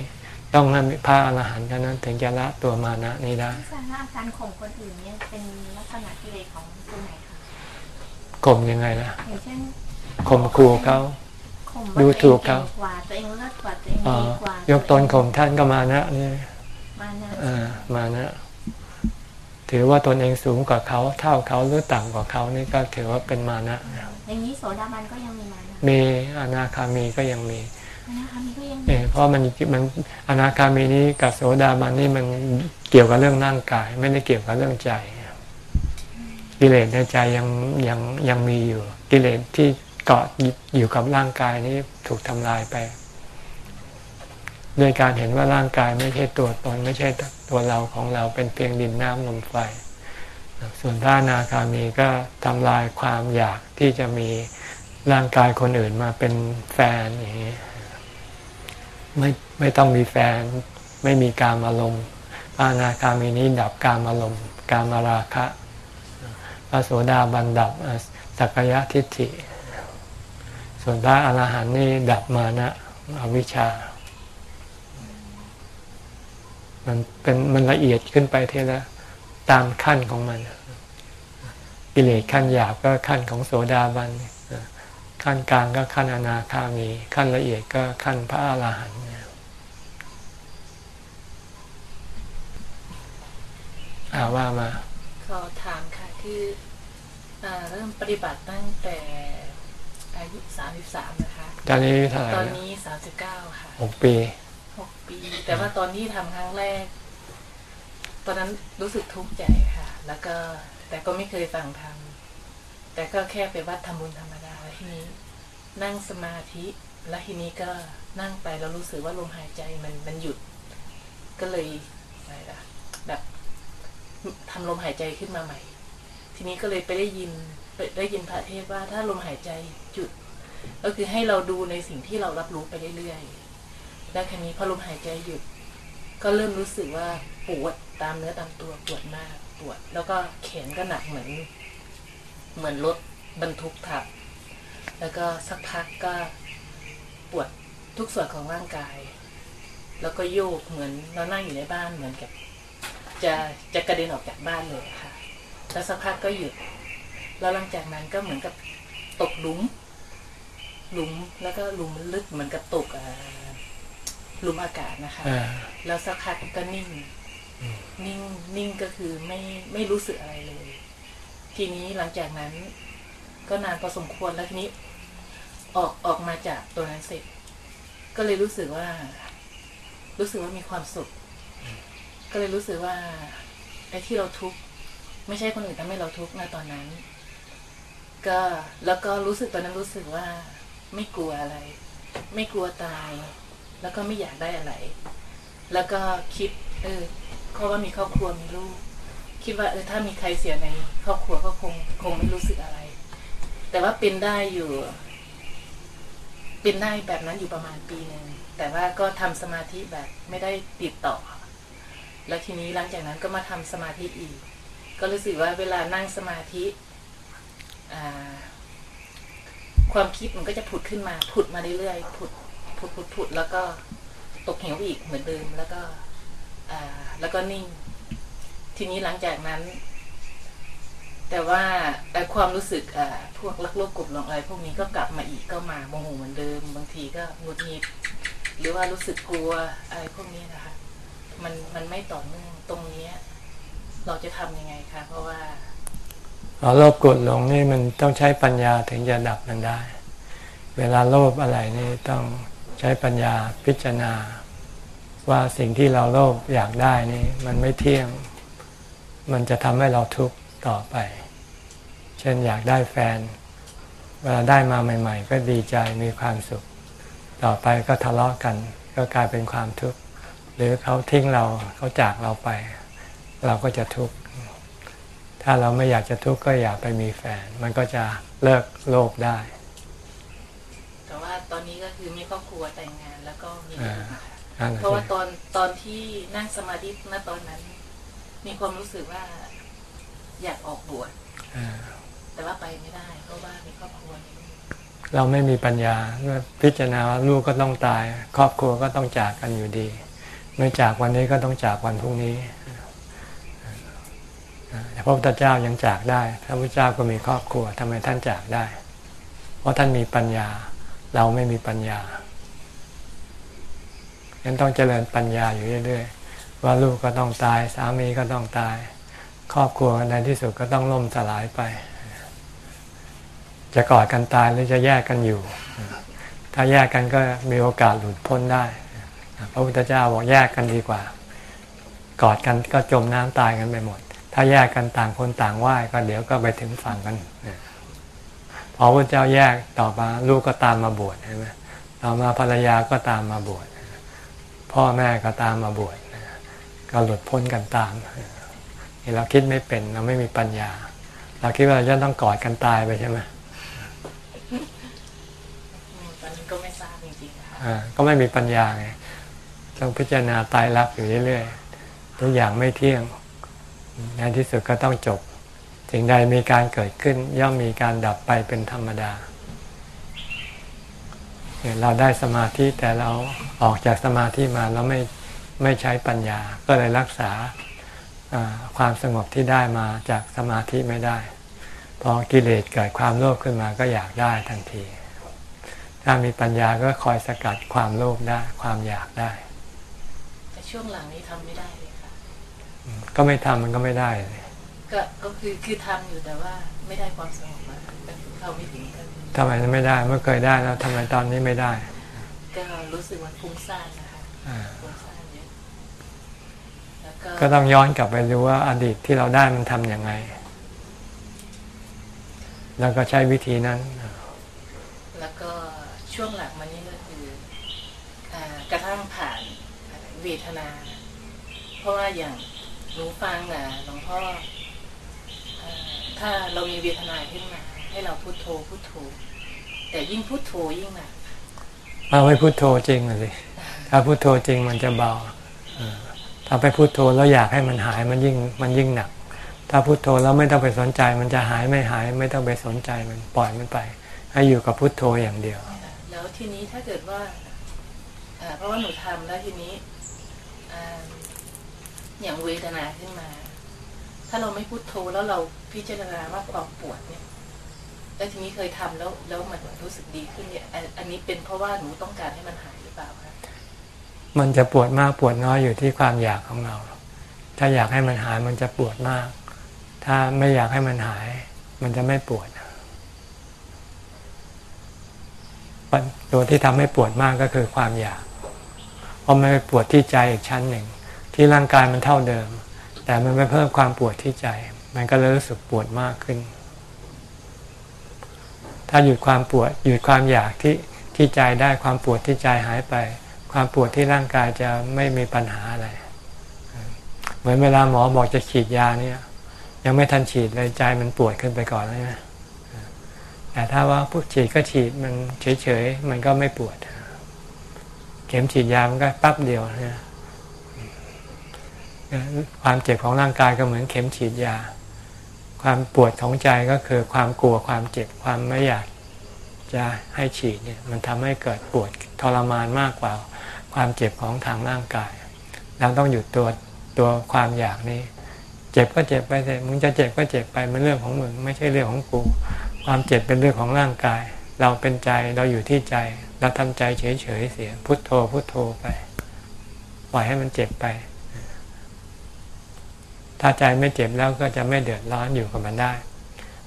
ต้องให้พระอรหันต์เท่านั้นถึงจะละตัวมานะนี้ได้สาระอาการข่มคนอื่นเนี่ยเป็นลักษณะกิเลสของตัวไหนคะข่มยังไงล่ะอย่างเช่นข่มขู่เขาข่มดูว่าถูตัวกเองเขาเก่งกว่าตัวเองเลิศกว่าตัวเองอ๋อดีกว่ายกตนข่มท่านก็มานะนี่มานะอ่ามานะถือว่าตนเองสูงกว่าเขา เท่าเขาหรือต่ำกว่าเขานี่ก็ถือว่าเป็นมานะ อย่างนี้โสดาบันก็ยังมีมานะมีอนาคามีก็ยังมีนะคะมีก็ยังมีเออเพราะมันมันอนาคามีนี้กับโสดาบันนี่มันเกี่ยวกับเรื่องร่างกาย ไม่ได้เกี่ยวกับเรื่องใจกิเลสในใจยังยังยังมีอยู่ กิเลสที่เกาะอยู่กับร่างกายนี้ถูกทำลายไปด้วยการเห็นว่าร่างกายไม่ใช่ตัวตนไม่ใช่ตัวเราของเราเป็นเพียงดินน้ำลมไฟ ส่วนพระนาคามีก็ทำลายความอยากที่จะมีร่างกายคนอื่นมาเป็นแฟนอย่างนี้ไม่ไม่ต้องมีแฟน ไม่มีการอารมณ์พระนาคามีนี้ดับการอารมณ์การมาราคะพระโสดาบันดับสักกายทิฏฐิ ส่วนพระอรหันต์นี่ดับมานะอวิชชา มันเป็นมันละเอียดขึ้นไปเท่าละ ตามขั้นของมัน กิเลสขั้นหยาบก็ขั้นของโสดาบันขั้นกลางก็ขั้นอนาคามี ขั้นละเอียดก็ขั้นพระอรหันต์อาว่ามา ขอถามค่ะคืออ่าเริ่มปฏิบัติตั้งแต่อายุสามสิบสามนะคะ ตอนนี้เท่าไหร่ตอนแล้วนี้สามสิบเก้าค่ะหกปีหกปี แต่ว่าตอนที่ทำครั้งแรก ตอนนั้นรู้สึกทุกข์ใจค่ะ แล้วก็แต่ก็ไม่เคยฟังธรรมแต่ก็แค่ไปวัดทำบุญธรรมดาแล้วทีนี้ นั่งสมาธิแล้วทีนี้ก็นั่งไปแล้วรู้สึกว่าลมหายใจมันมันหยุด ก็เลยอะไรล่ะแบบทำลมหายใจขึ้นมาใหม่ ทีนี้ก็เลยไปได้ยินได้ยินพระเทศว่าถ้าลมหายใจหยุด ก็คือให้เราดูในสิ่งที่เรารับรู้ไปเรื่อยๆแล้วครั้นี้พอลมหายใจหยุด ก็เริ่มรู้สึกว่า ปวดตามเนื้อตามตัวปวดมากปวด แล้วก็แขนก็หนักเหมือน เหมือนรถบรรทุกทับ แล้วก็สักพักก็ปวดทุกส่วนของร่างกาย แล้วก็โยกเหมือนเรานั่งอยู่ในบ้านเหมือนกับ จะจะกระเด็นออกจากบ้านเลยอะค่ะ แล้วสักพักก็หยุด แล้วหลังจากนั้นก็เหมือนกับตกหลุม หลุมแล้วก็หลุมมันลึกเหมือนกับตกอ่าหลุมอากาศนะคะอ่าแล้วสักพักก็นิ่ง นิ่งนิ่งก็คือไม่ไม่รู้สึกอะไรเลย ทีนี้หลังจากนั้น ก็นานพอสมควรแล้วทีนี้ ออกออกมาจากตัวนั้นเสร็จ ก็เลยรู้สึกว่า รู้สึกว่ามีความสุข ก็เลยรู้สึกว่าไอ้ที่เราทุกข์ไม่ใช่คนอื่นทำให้เราทุกข์นะตอนนั้น ก็แล้วก็รู้สึกตอนนั้นรู้สึกว่า ไม่กลัวอะไร ไม่กลัวตาย แล้วก็ไม่อยากได้อะไร แล้วก็คิด เออ เพราะว่ามีครอบครัวมีลูก คิดว่าเออถ้ามีใครเสียในครอบครัวก็คงคงไม่รู้สึกอะไร แต่ว่าเป็นได้อยู่ เป็นได้แบบนั้นอยู่ประมาณปีหนึ่งแต่ว่าก็ทำสมาธิแบบไม่ได้ติดต่อ แล้วทีนี้หลังจากนั้นก็มาทำสมาธิอีก ก็รู้สึกว่าเวลานั่งสมาธิความคิดมันก็จะผุดขึ้นมา ผุดมาเรื่อยๆผุดผุดผุดผุดแล้วก็ตกเหวอีกเหมือนเดิมแล้วก็ แล้วก็นิ่ง ทีนี้หลังจากนั้น แต่ว่าแต่ความรู้สึกพวกรักโลกกบหลงอะไรพวกนี้ก็กลับมาอีกก็มาโมโหเหมือนเดิม บางทีก็หงุดหงิดหรือว่ารู้สึกกลัวอะไรพวกนี้นะคะ มันมันไม่ต่อเนื่องตรงนี้เราจะทำยังไงคะเพราะว่าอ๋อโลภกรธหลงนี่มันต้องใช้ปัญญาถึงจะดับมันได้ เวลาโลภอะไรนี่ต้องใช้ปัญญาพิจารณา ว่าสิ่งที่เราโลภอยากได้นี่มันไม่เที่ยง มันจะทำให้เราทุกข์ต่อไป เช่นอยากได้แฟน เวลาได้มาใหม่ ๆ ก็ดีใจมีความสุข ต่อไปก็ทะเลาะกัน ก็กลายเป็นความทุกข์ หรือเขาทิ้งเราเขาจากเราไป เราก็จะทุกข์ ถ้าเราไม่อยากจะทุกข์ก็อย่าไปมีแฟน มันก็จะเลิกโลภได้ แต่ว่าตอนนี้ก็คือมีครอบครัวแต่งงานแล้วก็มี ลูอ่ากนะคะนั่นน่ะเพราะว่าสิตอนตอนที่นั่งสมาธิณตอนนั้น มีความรู้สึกว่าอยากออกบวชอ่าแต่ว่าไปไม่ได้ เพราะว่ามีครอบครัวมีลูกเราไม่มีปัญญาเมื่อพิจารณาว่าลูกก็ต้องตาย ครอบครัวก็ต้องจากกันอยู่ดี ไม่จากวันนี้ก็ต้องจากวันพรุ่งนี้แต่พระพุทธเจ้ายังจากได้พระพุทธเจ้าก็มีครอบครัวทำไมท่านจากได้ เพราะท่านมีปัญญา เราไม่มีปัญญา ฉะนั้นต้องเจริญปัญญาอยู่เรื่อยๆ ว่าลูกก็ต้องตาย สามีก็ต้องตาย ครอบครัวในที่สุดก็ต้องล่มสลายไป จะกอดกันตายหรือจะแยกกันอยู่ ถ้าแยกกันก็มีโอกาสหลุดพ้นได้พระพุทธเจ้าบอกแยกกันดีกว่า กอดกันก็จมน้ำตายกันไปหมด ถ้าแยกกันต่างคนต่างไหว้ก็เดี๋ยวก็ไปถึงฝั่งกันพอพระเจ้าแยกต่อมาลูกก็ตามมาบวชใช่ไหมต่อมาภรรยาก็ตามมาบวช พ่อแม่ก็ตามมาบวชก็หลุดพ้นกันตามนี่เราคิดไม่เป็นเราไม่มีปัญญา เราคิดว่าเราจะต้องกอดกันตายไปใช่ไหมอืมตอนนี้ก็ไม่ทราบจริงๆนะคะอ่าก็ไม่มีปัญญาไงต้องพิจารณาตายรักอยู่เรื่อยๆทุกอย่างไม่เที่ยงในที่สุดก็ต้องจบสิ่งใดมีการเกิดขึ้น ย่อมมีการดับไปเป็นธรรมดา เนี่ยเราได้สมาธิแต่เราออกจากสมาธิมาแล้วไม่ไม่ใช้ปัญญา ก็เลยรักษาอ่าความสงบที่ได้มาจากสมาธิไม่ได้ พอกิเลสเกิดความโลภขึ้นมาก็อยากได้ทันที ถ้ามีปัญญาก็คอยสกัดความโลภได้ความอยากได้ แต่ช่วงหลังนี้ทำไม่ได้เลยค่ะ ก็ไม่ทำมันก็ไม่ได้เลยก็ก็คือคือทำอยู่แต่ว่าไม่ได้ความสงบมาก็เข้าไม่ถึงกัน ทำไมไม่ได้ เมื่อเคยได้แล้วทำไมตอนนี้ไม่ได้ก็รู้สึกว่าฟุ้งซ่านนะคะอ่าฟุ้งซ่านเยอะแล้วก็ก็ต้องย้อนกลับไปดูว่าอดีตที่เราได้มันทำยังไง แล้วก็ใช้วิธีนั้น แล้วก็ช่วงหลังมานี้ก็คืออ่ากระทั่งผ่านเวทนา เพราะว่าอย่างหนูฟังอะหลวงพ่ออ่าถ้าเรามีเวทนาขึ้นมา ให้เราพุโทโธพุโทโธ แต่ยิ่งพุโทโธยิ่งหนักเอาไว้พุโทโธจริงเลยถ้าพุโทโธจริงมันจะเบาเออถ้าไปพุโทโธแล้วอยากให้มันหายมันยิ่งมันยิ่งหนัก ถ้าพุโทโธแล้วไม่ต้องไปสนใจ มันจะหายไม่หาย ไม่ต้องไปสนใจมันปล่อยมันไป ให้อยู่กับพุโทโธอย่างเดียว แล้วทีนี้ถ้าเกิดว่าอ่าเพราะว่าหนูทำแล้วทีนี้อ่าอย่างเวทนาขึ้นมา ถ้าเราไม่พุโทโธแล้วเราพิจารณาว่าความปวดเนี่ย แล้วทีนี้เคยทำแล้วแล้วมันรู้สึกดีขึ้นเนี่ยอันนี้เป็นเพราะว่าหนูต้องการให้มันหายหรือเปล่าคะมันจะปวดมากปวดน้อยอยู่ที่ความอยากของเรา ถ้าอยากให้มันหายมันจะปวดมาก ถ้าไม่อยากให้มันหาย มันจะไม่ปวดตัวที่ทำให้ปวดมากก็คือความอยากเพราะมันไปปวดที่ใจอีกชั้นหนึ่ง ที่ร่างกายมันเท่าเดิม แต่มันไปเพิ่มความปวดที่ใจ มันก็เลยรู้สึกปวดมากขึ้น ถ้าหยุดความปวดหยุดความอยากที่ที่ใจได้ความปวดที่ใจหายไป ความปวดที่ร่างกายจะไม่มีปัญหาอะไร เหมือนเวลาหมอบอกจะฉีดยาเนี่ย ยังไม่ทันฉีดเลยใจมันปวดขึ้นไปก่อนเลยนะแต่ถ้าว่าพวกฉีดก็ฉีดมันเฉยๆมันก็ไม่ปวด เข็มฉีดยามันก็ปั๊บเดียวนะความเจ็บของร่างกายก็เหมือนเข็มฉีดยา ความปวดของใจก็คือความกลัวความเจ็บความไม่อยากจะให้ฉีดเนี่ยมันทำให้เกิดปวดทรมานมากกว่าความเจ็บของทางร่างกาย เราต้องหยุดตัวตัวความอยากนี้ เจ็บก็เจ็บไปเถอะมึงจะเจ็บก็เจ็บไปมันเรื่องของมึงไม่ใช่เรื่องของกู ความเจ็บเป็นเรื่องของร่างกาย เราเป็นใจเราอยู่ที่ใจ เราทำใจเฉยๆเสียพุทโธพุทโธไปปล่อยให้มันเจ็บไป ถ้าใจไม่เจ็บแล้วก็จะไม่เดือดร้อนอยู่กับมันได้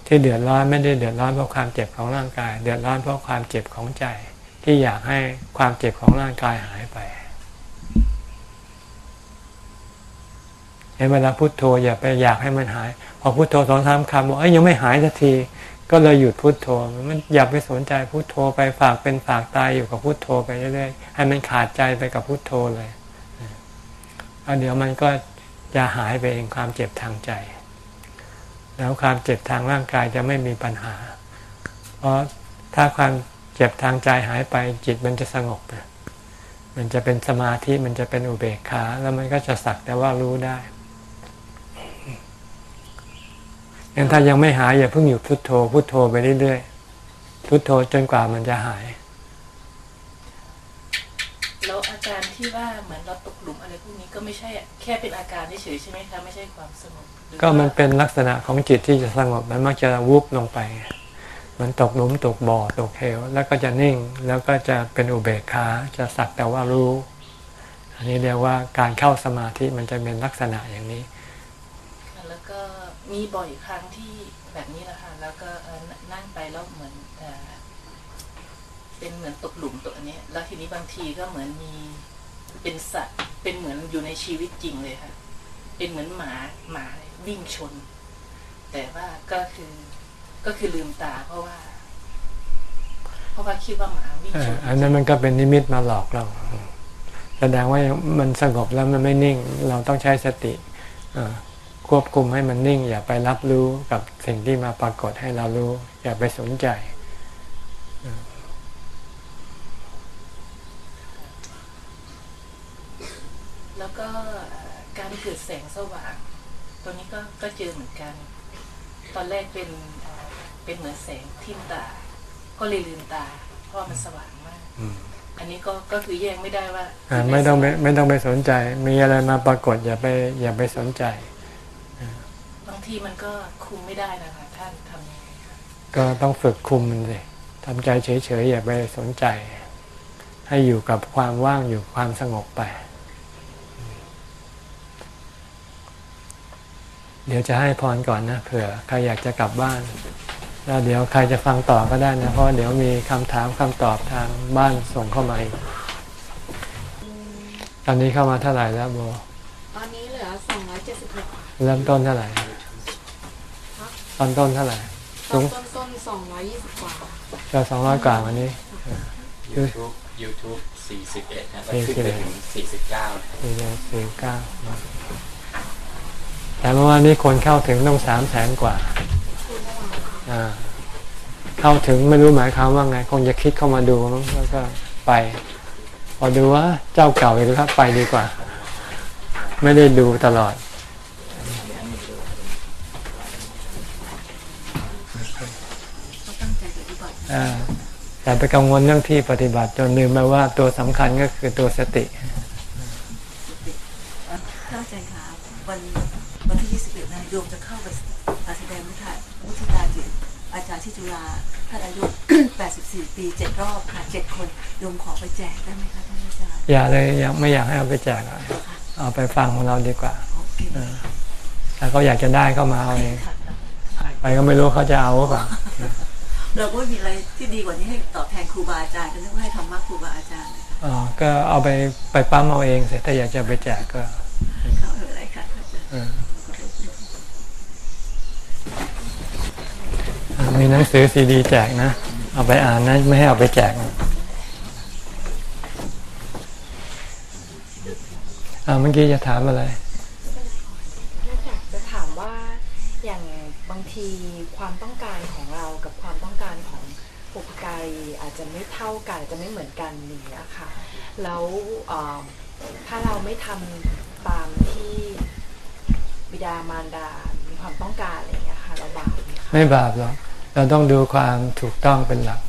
ที่เดือดร้อนไม่ได้เดือดร้อนเพราะความเจ็บของร่างกาย เดือดร้อนเพราะความเจ็บของใจ ที่อยากให้ความเจ็บของร่างกายหายไปในเวลาพุโทโธอย่าไปอยากให้มันหาย พอพุโทโธสองสามคำบอกเอ้ยยังไม่หายสักที ก็เลยหยุดพุดโทโธมันอย่าไปสนใจพุโทโธไปฝากเป็นฝากตายอยู่กับพุโทโธไปเรื่อยๆให้มันขาดใจไปกับพุโทโธเลยแล้วเดี๋ยวมันก็ จะหายไปเองความเจ็บทางใจ แล้วความเจ็บทางร่างกายจะไม่มีปัญหา เพราะถ้าความเจ็บทางใจหายไปจิตมันจะสงบมันจะเป็นสมาธิมันจะเป็นอุเบกขาแล้วมันก็จะสักแต่ว่ารู้ได้ยังถ้ายังไม่หายอย่าเพิ่งหยุดพุดโทโธพุโทโธไปเรื่อยๆพุโทโธจนกว่ามันจะหายแล้วอาการที่ว่าเหมือนเราตก หลุมอะไรพวกนี้ก็ไม่ใช่แค่เป็นอาการเฉยๆใช่ไหมคะไม่ใช่ความสงบก็มันเป็นลักษณะของจิตที่จะสงบมันมักจะวุบลงไป มันตกหลุมตกบ่อตกเหวแล้วก็จะนิ่งแล้วก็จะเป็นอุเบกขาจะสักแต่ว่ารู้ อันนี้เรียกว่าการเข้าสมาธิมันจะเป็นลักษณะอย่างนี้มีบ่อยครั้งที่แบบนี้แหละค่ะแล้วก็นั่งไปแล้วเหมือนเป็นเหมือนตกหลุมตัวนี้ แล้วทีนี้บางทีก็เหมือนมี เป็นสัตว์ เป็นเหมือนอยู่ในชีวิตจริงเลยค่ะ เป็นเหมือนหมาหมาวิ่งชน แต่ว่าก็คือก็คือลืมตาเพราะว่า เพราะว่าคิดว่าหมาวิ่งชนอันนั้นมันก็เป็นนิมิตมาหลอกเราแสดงว่ามันสงบแล้วมันไม่นิ่ง เราต้องใช้สติควบคุมให้มันนิ่ง อย่าไปรับรู้กับสิ่งที่มาปรากฏให้เรารู้ อย่าไปสนใจ แล้ว ก็การเกิดแสงสว่าง ตัวนี้ก็ก็เจอเหมือนกัน ตอนแรกเป็นเป็นเหมือนแสงทิ่มตา ก็เลยลืมตา เพราะมันสว่างมากอันนี้ก็ก็คือแยกไม่ได้ว่าไม่ต้องไม่ไม่ต้องไปสนใจ มีอะไรมาปรากฏอย่าไปอย่าไปสนใจทีมันก็คุมไม่ได้นะคะท่านทำยังไงคะก็ต้องฝึกคุมมันเลยทำใจเฉยๆอย่าไปสนใจ ให้อยู่กับความว่างอยู่ความสงบไป เดี๋ยวจะให้พรก่อนนะเผื่อใครอยากจะกลับบ้าน แล้วเดี๋ยวใครจะฟังต่อก็ได้นะเพราะเดี๋ยวมีคำถามคำตอบทางบ้านส่งเข้ามาอีกตอนนี้เข้ามาเท่าไหร่แล้วโบตอนนี้เหลือสองร้อยเจ็ดสิบหกเริ่มต้นเท่าไหร่ตอนต้นเท่าไหร่ต้นต้นสองร้อยยี่สิบกว่าจะสองร้อยกว่าวันนี้ยูทูบยูทูบสี่สิบเอ็ดนะขึ้นไปถึงสี่สิบเก้าสี่สิบเก้า แต่เมื่อวานนี้คนเข้าถึงต้องสามแสนกว่า เข้าถึงไม่รู้หมายความว่าไง คงจะคิดเข้ามาดูแล้วก็ไป พอดูว่าเจ้าเก่าอีกแล้วไปดีกว่า ไม่ได้ดูตลอดอแต่ไปกังวลเรื่องที่ปฏิบัติจนลืมไปว่าตัวสำคัญก็คือตัวสติท่านอาจารย์คะวัน ยมจะเข้าไปแสดงวิทยวิทยาจิตอาจารย์ที่จุฬาท่านอายุ 84 ปี7รอบค่ะ7คนโยมขอไปแจกได้ไหมคะท่านอาจารย์อย่าเลยยังไม่อยากให้เอาไปแจกอะเอาไปฟังของเราดีกว่าโอเคเออถ้าเขาอยากจะได้ก็มาเอาเองไปก็ไม่รู้เขาจะเอาหรือเปล่าเราก็ไม่มีอะไรที่ดีกว่านี้ให้ตอบแทนครูบาอาจารย์ก็นึกว่าให้ธรรมะครูบาอาจารย์นะคะอ๋อก็เอาไปไปปั๊มเอาเองเสร็จถ้าอยากจะไปแจกก็เขาเอออะไรค่ะท่านอาจารย์ เออ มีหนังสือซีดีแจกนะ เอาไปอ่านนะ ไม่ให้เอาไปแจกนะอ่าเมื่อกี้จะถามอะไรนอกจากจะถามว่าอย่างบางทีความต้องการของเรากับความต้องการของปุพการีอาจจะไม่เท่ากันอาจจะไม่เหมือนกันอย่างเนี้ยค่ะ แล้วเอ่อถ้าเราไม่ทำตามที่บิดามารดา มีความต้องการอะไรอย่างเงี้ยค่ะเราบาปไหมคะไม่บาปหรอก เราต้องดูความถูกต้องเป็นหลัก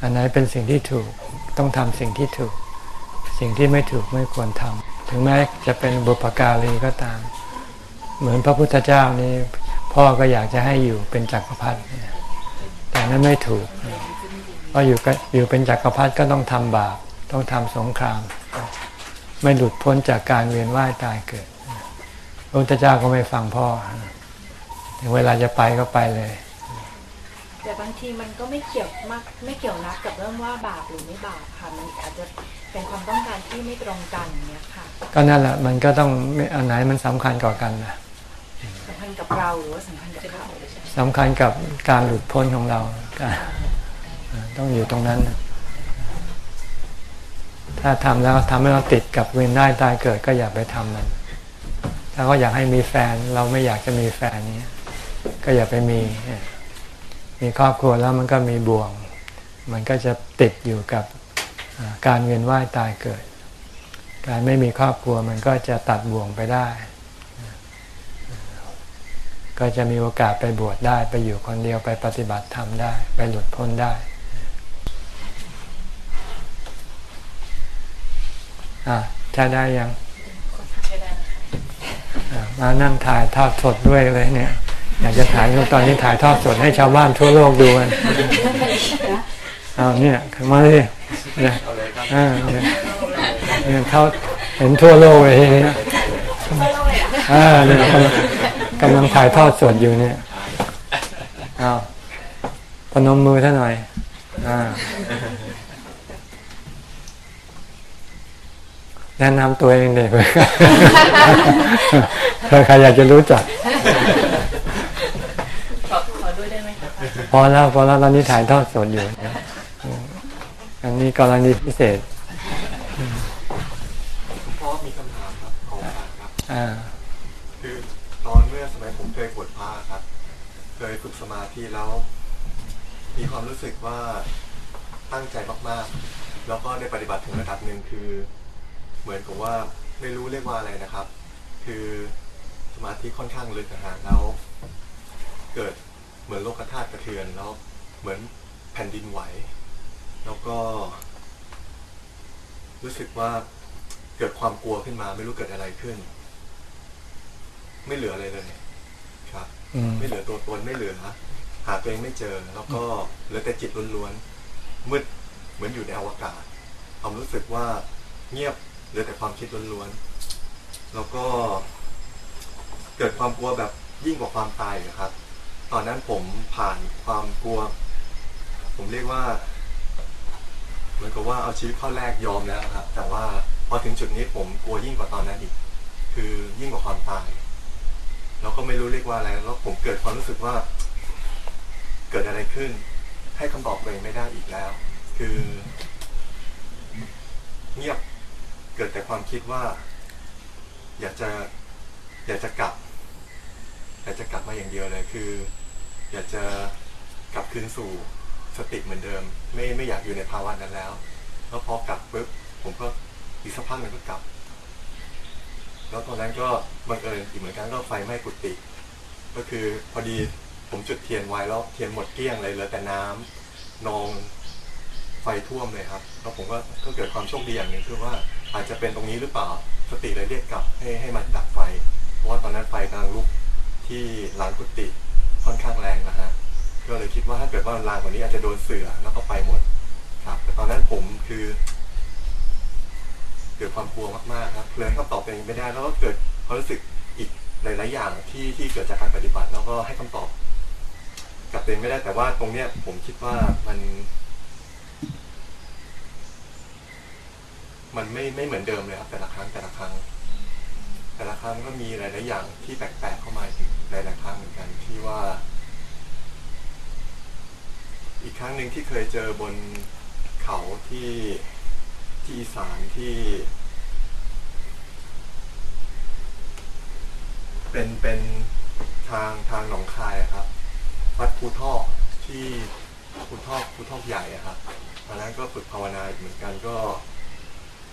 อันไหนเป็นสิ่งที่ถูกต้องทำสิ่งที่ถูก สิ่งที่ไม่ถูกไม่ควรทำถึงแม้จะเป็นบุปการีก็ตาม เหมือนพระพุทธเจ้านี่พ่อก็อยากจะให้อยู่เป็นจักรพรรดิแต่นั้นไม่ถูกเพราะอยู่ก็อยู่เป็นจักรพรรดิก็ต้องทำบาปต้องทำสงคราม ไม่หลุดพ้นจากการเวียนว่ายตายเกิดพระพุทธเจ้าก็ไม่ฟังพ่อถึงเวลาจะไปก็ไปเลย แต่บางทีมันก็ไม่เกี่ยวมากไม่เกี่ยวนักกับเรื่องว่าบาปหรือไม่บาปค่ะ มันอาจจะเป็นความต้องการที่ไม่ตรงกันอย่างเนี้ยค่ะ ก็นั่นแหละมันก็ต้องอันไหนมันสำคัญกว่ากันนะสัมพันธ์กับเราหรือว่าสัมพันธ์กับเขาสำคัญกับการหลุดพ้นของเราการต้องอยู่ตรงนั้นนะถ้าทำแล้วทำให้เราติดกับเวียนได้ตายเกิดก็อย่าไปทำมัน ถ้าเขาอยากให้มีแฟน เราไม่อยากจะมีแฟนเนี้ยก็อย่าไปมี มีครอบครัวแล้วมันก็มีบ่วง มันก็จะติดอยู่กับอ่าการเวียนว่ายตายเกิด การไม่มีครอบครัวมันก็จะตัดบ่วงไปได้ ก็จะมีโอกาสไปบวชได้ไปอยู่คนเดียวไปปฏิบัติธรรมได้ ไปหลุดพ้นได้อะใช้ได้ยังใช่ได้นะคะอะมานั่งถ่ายทอดสดด้วยเลยเนี่ย อยากจะถ่ายตอนนี้ถ่ายทอดสดให้ชาวบ้านทั่วโลกดูกันเอาเนี่ยมาเลยเนี่ยเนี่ยเขาเห็นทั่วโลกเลยทีเนี้ยอ่าเนี่ยกำลังถ่ายทอดสดอยู่เนี่ยเอาพนมมือท่านหน่อย อ่า แนะนำตัวเองเด็กเผื่อใครอยากจะรู้จัก ขอขอด้วยได้ไหมคะ พอแล้วพอแล้วตอนนี้ถ่ายทอดสดอยู่นะอืมอันนี้กรณีพิเศษคุณพ่อมีคำถามครับขอโอกาสครับอ่าคือตอนเมื่อสมัยผมเคยบวชพระครับ เคยฝึกสมาธิแล้ว มีความรู้สึกว่าตั้งใจมากๆ แล้วก็ได้ปฏิบัติถึงระดับหนึ่งคือ เหมือนกับว่าไม่รู้เรียกว่าอะไรนะครับ คือสมาธิค่อนข้างลึกนะฮะแล้วเกิด เหมือนโลกธาตุกระเทือนแล้วเหมือนแผ่นดินไหว แล้วก็ รู้สึกว่าเกิดความกลัวขึ้นมา ไม่รู้เกิดอะไรขึ้น ไม่เหลืออะไรเลยครับอืมไม่เหลือตัวตนไม่เหลือหาตัวเองไม่เจอ แล้วก็เหลือแต่จิตล้วนๆมืดเหมือนอยู่ในอวกาศความรู้สึกว่าเงียบเหลือแต่ความคิดล้วนๆแล้วก็เกิดความกลัวแบบยิ่งกว่าความตายนะครับ ตอนนั้นผมผ่านความกลัว ผมเรียกว่าเหมือนกับว่าเอาชีวิตข้าแรกยอมแล้วครับ แต่ว่าพอถึงจุดนี้ผมกลัวยิ่งกว่าตอนนั้นอีก คือยิ่งกว่าความตายเราก็ไม่รู้เรียกว่าอะไรแล้วผมเกิดความรู้สึกว่า เกิดอะไรขึ้น ให้คำตอบตัวเองไม่ได้อีกแล้ว คือ เงียบเกิดแต่ความคิดว่า อยากจะ อยากจะกลับอยากจะกลับมาอย่างเดียวเลยคือ อยากจะกลับคืนสู่สติเหมือนเดิม ไม่ไม่อยากอยู่ในภาวะนั้นแล้ว แล้วพอกลับปุ๊บผมก็อีกสักพักหนึ่งก็กลับ แล้วตอนนั้นก็บังเอิญอีกเหมือนกันก็ไฟไหม้กุฏิก็คือพอดีผมจุดเทียนไว้แล้วเทียนหมดเกลี้ยงเลยเหลือแต่น้ำนองไฟท่วมเลยครับแล้วผมก็ก็เกิดความโชคดีอย่างหนึ่งคือว่าอาจจะเป็นตรงนี้หรือเปล่าสติเลยเรียกกลับให้ให้มันดับไฟ เพราะว่าตอนนั้นไฟกำลังลุกที่หลังกุฏิ ค่อนข้างแรงนะฮะก็เลยคิดว่าถ้าเกิดว่าลามกว่านี้อาจจะโดนเสือแล้วก็ไปหมด ครับ แต่ตอนนั้นผมคือเกิดความกลัวมากๆครับเลยคำตอบตัวเองไม่ได้ แล้วก็เกิดความรู้สึกอีกหลายๆอย่างที่ที่เกิดจากการปฏิบัติ แล้วก็ให้คำตอบกับตัวเองไม่ได้แต่ว่าตรงเนี้ยผมคิดว่ามัน มันไม่ไม่เหมือนเดิมเลยครับ แต่ละครั้งแต่ละครั้ง แต่ละครั้งก็มีหลาย ๆ อย่างที่แปลก ๆ เข้ามาอีกหลาย ๆ ครั้งเหมือนกันที่ว่า อีกครั้งหนึ่งที่เคยเจอบนเขาที่ที่อีสานที่ เป็นเป็นทางทางหนองคายครับวัดภูทอกที่ภูทอกภูทอกใหญ่ครับตอนนั้นก็ฝึกภาวนาอีกเหมือนกันก็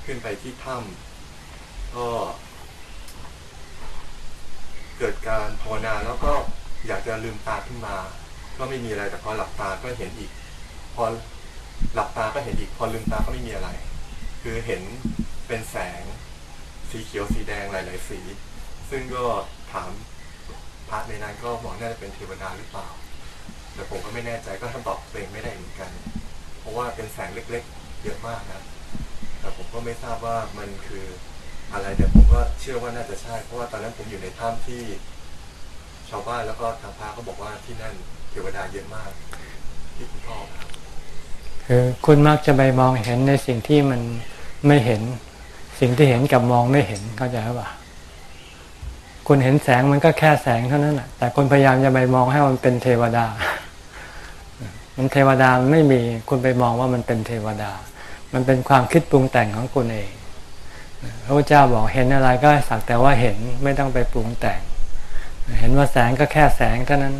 ขึ้นไปที่ถ้ำก็ เกิดการภาวนาแล้วก็อยากจะลืมตาขึ้นมา ก็ไม่มีอะไรแต่พอหลับตาก็เห็นอีก พอหลับตาก็เห็นอีก พอลืมตาก็ไม่มีอะไร คือเห็นเป็นแสงสีเขียวสีแดงหลาย ๆ สี ซึ่งก็ถามพระในนั้นก็บอกน่าจะเป็นเทวดาหรือเปล่า แต่ผมก็ไม่แน่ใจก็คำตอบเองไม่ได้เหมือนกัน เพราะว่าเป็นแสงเล็ก ๆ เยอะมากนะ แต่ผมก็ไม่ทราบว่ามันคือ อะไรแต่ผมก็เชื่อว่าน่าจะใช่ เพราะว่าตอนนั้นผมอยู่ในถ้ำที่ ชาวบ้านแล้วก็ทางพระก็บอกว่าที่นั่นเทวดาเยอะมาก ที่คุณพ่อครับคือคุณมักจะไปมองเห็นในสิ่งที่มันไม่เห็น สิ่งที่เห็นกับมองไม่เห็นเข้าใจป่ะคุณเห็นแสงมันก็แค่แสงเท่านั้นแหะแต่คุณพยายามจะไปมองให้มันเป็นเทวดา มันเทวดามไม่มีคุณไปมองว่ามันเป็นเทวดา มันเป็นความคิดปรุงแต่งของคุณเอง พระพุทธเจ้าบอกเห็นอะไรก็สักแต่ว่าเห็นไม่ต้องไปปรุงแต่ง เห็นว่าแสงก็แค่แสงเท่านั้น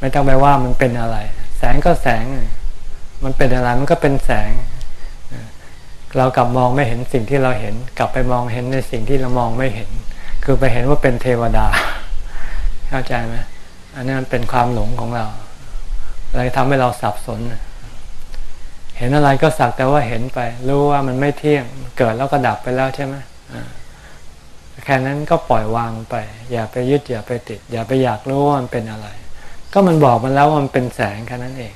ไม่ต้องไปว่ามันเป็นอะไร แสงก็แสง มันเป็นอะไรมันก็เป็นแสง เรากลับมองไม่เห็นสิ่งที่เราเห็น กลับไปมองเห็นในสิ่งที่เรามองไม่เห็น คือไปเห็นว่าเป็นเทวดา เข้าใจไหมอันนี้มันเป็นความหลงของเราอะไรทำให้เราสับสน เห็นอะไรก็สักแต่ว่าเห็นไป รู้ว่ามันไม่เที่ยง เกิดแล้วก็ดับไปแล้วใช่ไหมแค่นั้นก็ปล่อยวางไป อย่าไปยึดอย่าไปติด อย่าไปอยากรู้ว่ามันเป็นอะไร ก็มันบอกมันแล้วว่ามันเป็นแสงแค่นั้นเอง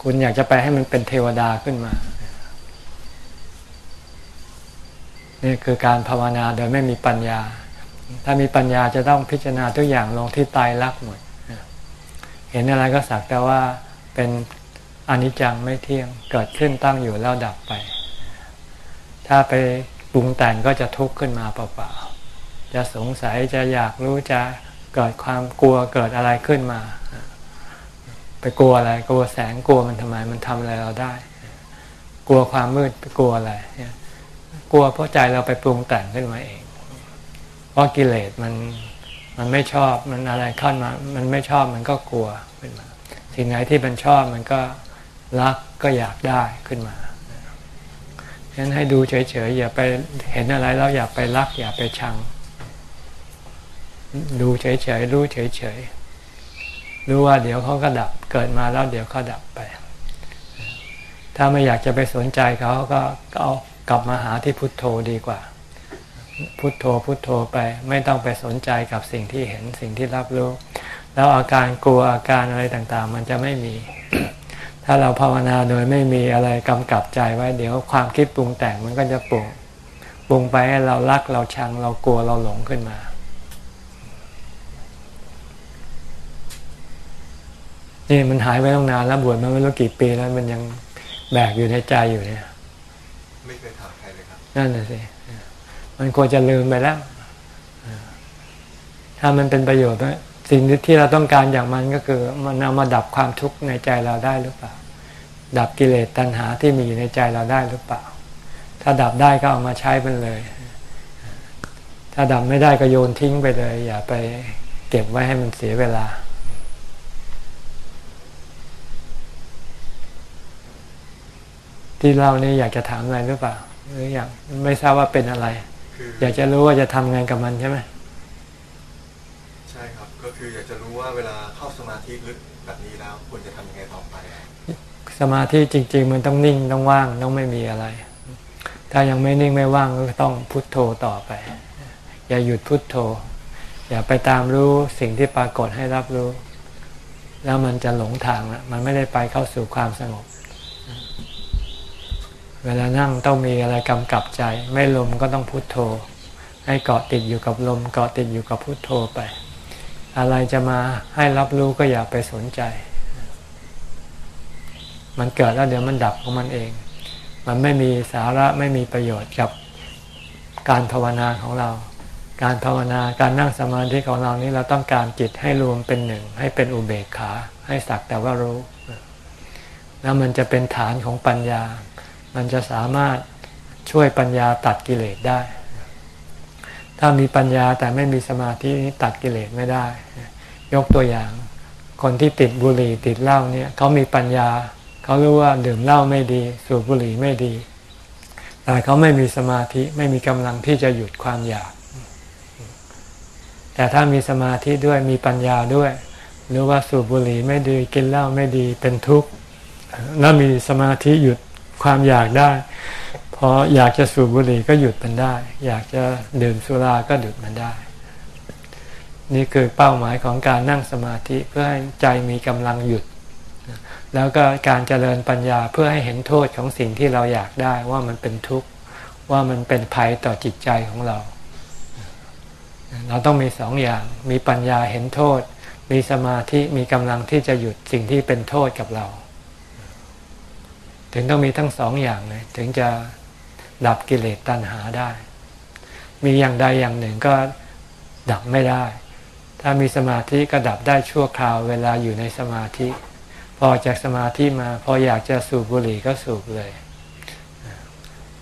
คุณอยากจะไปให้มันเป็นเทวดาขึ้นมานี่คือการภาวนาโดยไม่มีปัญญา ถ้ามีปัญญาจะต้องพิจารณาทุกอย่างลงที่ตายรักหมด เห็นอะไรก็สักแต่ว่าเป็น อนิจจังไม่เที่ยงเกิดขึ้นตั้งอยู่แล้วดับไป ถ้าไปปรุงแต่งก็จะทุกข์ขึ้นมาเปล่าๆจะสงสัยจะอยากรู้จะเกิดความกลัวเกิดอะไรขึ้นมา ไปกลัวอะไรกลัวแสงกลัวมันทำไมมันทำอะไรเราได้ กลัวความมืดไปกลัวอะไรกลัวเพราะใจเราไปปรุงแต่งขึ้นมาเอง เพราะกิเลสมันมันไม่ชอบมันอะไรขึ้นมา มันไม่ชอบมันก็กลัวขึ้นมา สิ่งไหนที่มันชอบมันก็ รักก็อยากได้ขึ้นมาฉะนั้นให้ดูเฉยๆอย่าไปเห็นอะไรแล้วอย่าไปรัก อย่าไปชัง ดูเฉยๆรู้เฉยๆรู้ว่าเดี๋ยวเขาก็ดับเกิดมาแล้วเดี๋ยวเขาดับไป ถ้าไม่อยากจะไปสนใจเขาก็เอากลับมาหาที่พุทโธดีกว่า พุทโธพุทโธไปไม่ต้องไปสนใจกับสิ่งที่เห็นสิ่งที่รับรู้ แล้วอาการกลัวอาการอะไรต่างๆ มันจะไม่มี ถ้าเราภาวนาโดยไม่มีอะไรกำกับใจไว้เดี๋ยวความคิดปรุงแต่งมันก็จะปรุงปรุงไปให้เรารักเราชังเรากลัวเราหลงขึ้นมานี่มันหายไปตั้งนานแล้วบวชมาไม่รู้กี่ปีแล้วมันยังแบกอยู่ในใจอยู่เนี่ย ไม่เคยถามใครเลยครับ นั่นน่ะสิมันควรจะลืมไปแล้ว ถ้ามันเป็นประโยชน์ สิ่งที่เราต้องการอย่างมันก็คือมันเอามาดับความทุกข์ในใจเราได้หรือเปล่า ดับกิเลสตัณหาที่มีอยู่ในใจเราได้หรือเปล่า ถ้าดับได้ก็เอามาใช้ไปเลย ถ้าดับไม่ได้ก็โยนทิ้งไปเลย อย่าไปเก็บไว้ให้มันเสียเวลาที่เราเนี่ยอยากจะถามอะไรหรือเปล่าหรืออยากไม่ทราบว่าเป็นอะไร อยากจะรู้ว่าจะทำงานกับมันใช่ไหม คืออยากจะรู้ว่าเวลาเข้าสมาธิลึกแบบนี้แล้วควรจะทำยังไงต่อไป สมาธิจริง ๆ มันต้องนิ่งต้องว่างต้องไม่มีอะไร ถ้ายังไม่นิ่งไม่ว่างก็ต้องพุทโธต่อไป อย่าหยุดพุทโธ อย่าไปตามรู้สิ่งที่ปรากฏให้รับรู้ แล้วมันจะหลงทางละมันไม่ได้ไปเข้าสู่ความสงบ เวลานั่งต้องมีอะไรกำกับใจ ไม่ลมก็ต้องพุทโธ ให้เกาะติดอยู่กับลมเกาะติดอยู่กับพุทโธไป อะไรจะมาให้รับรู้ก็อย่าไปสนใจ มันเกิดแล้วเดี๋ยวมันดับของมันเอง มันไม่มีสาระไม่มีประโยชน์กับการภาวนาของเรา การภาวนาการนั่งสมาธิของเรานี้เราต้องการจิตให้รวมเป็นหนึ่ง ให้เป็นอุเบกขา ให้สักแต่ว่ารู้ แล้วมันจะเป็นฐานของปัญญา มันจะสามารถช่วยปัญญาตัดกิเลสได้ ถ้ามีปัญญาแต่ไม่มีสมาธินี้ตัดกิเลสไม่ได้ ยกตัวอย่าง คนที่ติดบุหรี่ติดเหล้าเนี่ยเขามีปัญญา เขารู้ว่าดื่มเหล้าไม่ดี สูบบุหรี่ไม่ดี แต่เขาไม่มีสมาธิไม่มีกำลังที่จะหยุดความอยาก แต่ถ้ามีสมาธิด้วยมีปัญญาด้วยรือว่าสูบบุหรี่ไม่ดีกินเหล้าไม่ดีเป็นทุกข์แล้วมีสมาธิหยุดความอยากได้ ออยากจะสูบบุหรี่ก็หยุดมันได้ อยากจะดื่มสุราก็หยุดมันได้ นี่คือเป้าหมายของการนั่งสมาธิเพื่อให้ใจมีกำลังหยุด แล้วก็การเจริญปัญญาเพื่อให้เห็นโทษของสิ่งที่เราอยากได้ว่ามันเป็นทุกข์ว่ามันเป็นภัยต่อจิตใจของเรา เราต้องมีสองอย่างมีปัญญาเห็นโทษ มีสมาธิมีกำลังที่จะหยุดสิ่งที่เป็นโทษกับเรา ถึงต้องมีทั้งสองอย่างเลยถึงจะ ดับกิเลสตัณหาได้ มีอย่างใดอย่างหนึ่งก็ดับไม่ได้ ถ้ามีสมาธิก็ดับได้ชั่วคราวเวลาอยู่ในสมาธิ พอจากสมาธิมาพออยากจะสูบบุหรี่ก็สูบเลย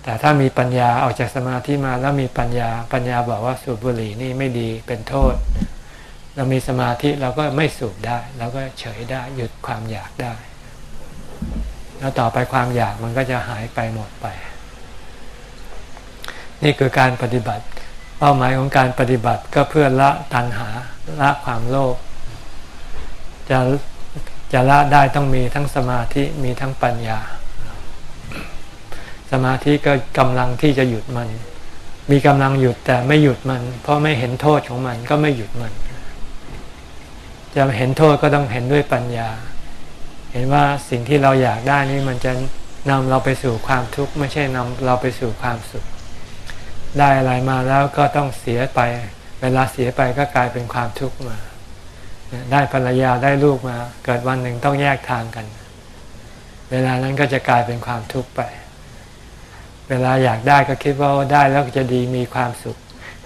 แต่ถ้ามีปัญญาออกจากสมาธิมาแล้วมีปัญญาปัญญาบอกว่าสูบบุหรี่นี่ไม่ดีเป็นโทษ เรามีสมาธิเราก็ไม่สูบได้เราก็เฉยได้หยุดความอยากได้ แล้วต่อไปความอยากมันก็จะหายไปหมดไป นี่คือการปฏิบัติ เป้าหมายของการปฏิบัติก็เพื่อละตัณหาละความโลภจะจะละได้ต้องมีทั้งสมาธิมีทั้งปัญญา สมาธิก็กำลังที่จะหยุดมัน มีกำลังหยุดแต่ไม่หยุดมัน เพราะไม่เห็นโทษของมันก็ไม่หยุดมัน จะเห็นโทษก็ต้องเห็นด้วยปัญญา เห็นว่าสิ่งที่เราอยากได้นี่มันจะนำเราไปสู่ความทุกข์ไม่ใช่นำเราไปสู่ความสุข ได้อะไรมาแล้วก็ต้องเสียไป เวลาเสียไปก็กลายเป็นความทุกข์มา ได้ภรรยาได้ลูกมา เกิดวันหนึ่งต้องแยกทางกัน เวลานั้นก็จะกลายเป็นความทุกข์ไป เวลาอยากได้ก็คิดว่าได้แล้วจะดีมีความสุข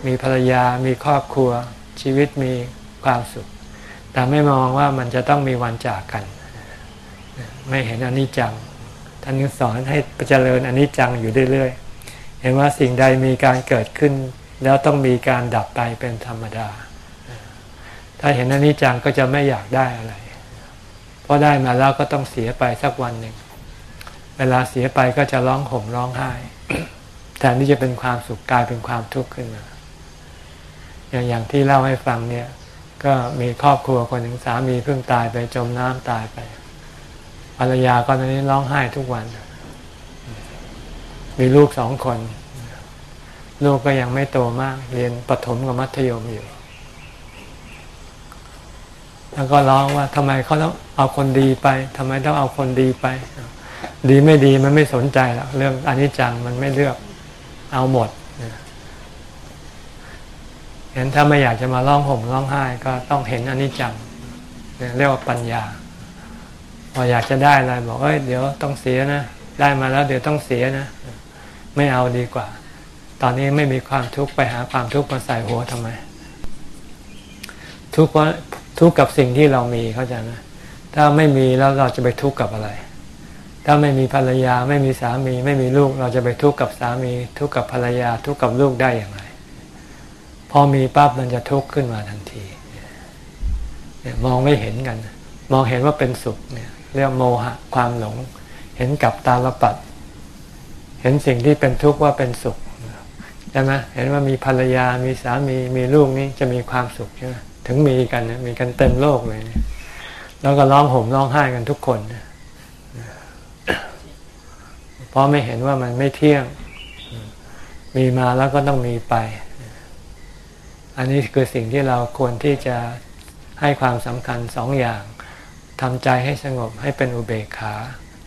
มีภรรยามีครอบครัว ชีวิตมีความสุข แต่ไม่มองว่ามันจะต้องมีวันจากกัน ไม่เห็นอนิจจังท่านสอนให้เจริญอนิจจังอยู่เรื่อยๆ เห็นว่าสิ่งใดมีการเกิดขึ้น แล้วต้องมีการดับไปเป็นธรรมดา ถ้าเห็นอนิจจังก็จะไม่อยากได้อะไร เพราะได้มาแล้วก็ต้องเสียไปสักวันหนึ่ง เวลาเสียไปก็จะร้องห่มร้องไห้แทนที่จะเป็นความสุขกลายเป็นความทุกข์ขึ้นมา อย่างอย่างที่เล่าให้ฟังเนี่ย ก็มีครอบครัวคนหนึ่งสามีเพิ่งตายไปจมน้ำตายไปภรรยาก็ตอนนี้ร้องไห้ทุกวัน มีลูกสองคน ลูกก็ยังไม่โตมาก เรียนประถมกับมัธยมอยู่ แล้วก็ร้องว่าทำไมเขาต้องเอาคนดีไปทำไมต้องเอาคนดีไป ดีไม่ดีมันไม่สนใจหรอกเรื่องอนิจจังมันไม่เลือกเอาหมดเห็นถ้าไม่อยากจะมาร้องห่มร้องไห้ก็ต้องเห็นอนิจจังเรียกว่าปัญญา พออยากจะได้อะไรบอกเอ้ยเดี๋ยวต้องเสียนะ ได้มาแล้วเดี๋ยวต้องเสียนะ ไม่เอาดีกว่า ตอนนี้ไม่มีความทุกข์ไปหาความทุกข์มาใส่หัวทำไม ทุกข์เพราะทุกข์กับสิ่งที่เรามีเข้าใจไหมถ้าไม่มีแล้วเราจะไปทุกข์กับอะไร ถ้าไม่มีภรรยาไม่มีสามี ไม่มีลูกเราจะไปทุกข์กับสามี ทุกข์กับภรรยา ทุกข์กับลูกได้อย่างไร พอมีปั๊บมันจะทุกข์ขึ้นมาทันทีมองไม่เห็นกัน มองเห็นว่าเป็นสุขเนี่ยเรียกโมหะความหลง เห็นกับตาลปัด เห็นสิ่งที่เป็นทุกข์ว่าเป็นสุขใช่ไหมเห็นว่ามีภรรยามีสามีมีลูกนี่จะมีความสุขใช่ไหมถึงมีกันมีกันเต็มโลกเลยแล้วก็ร้องห่มร้องไห้กันทุกคนเพราะไม่เห็นว่ามันไม่เที่ยง มีมาแล้วก็ต้องมีไป อันนี้คือสิ่งที่เราควรที่จะให้ความสำคัญสองอย่างทำใจให้สงบให้เป็นอุเบกขา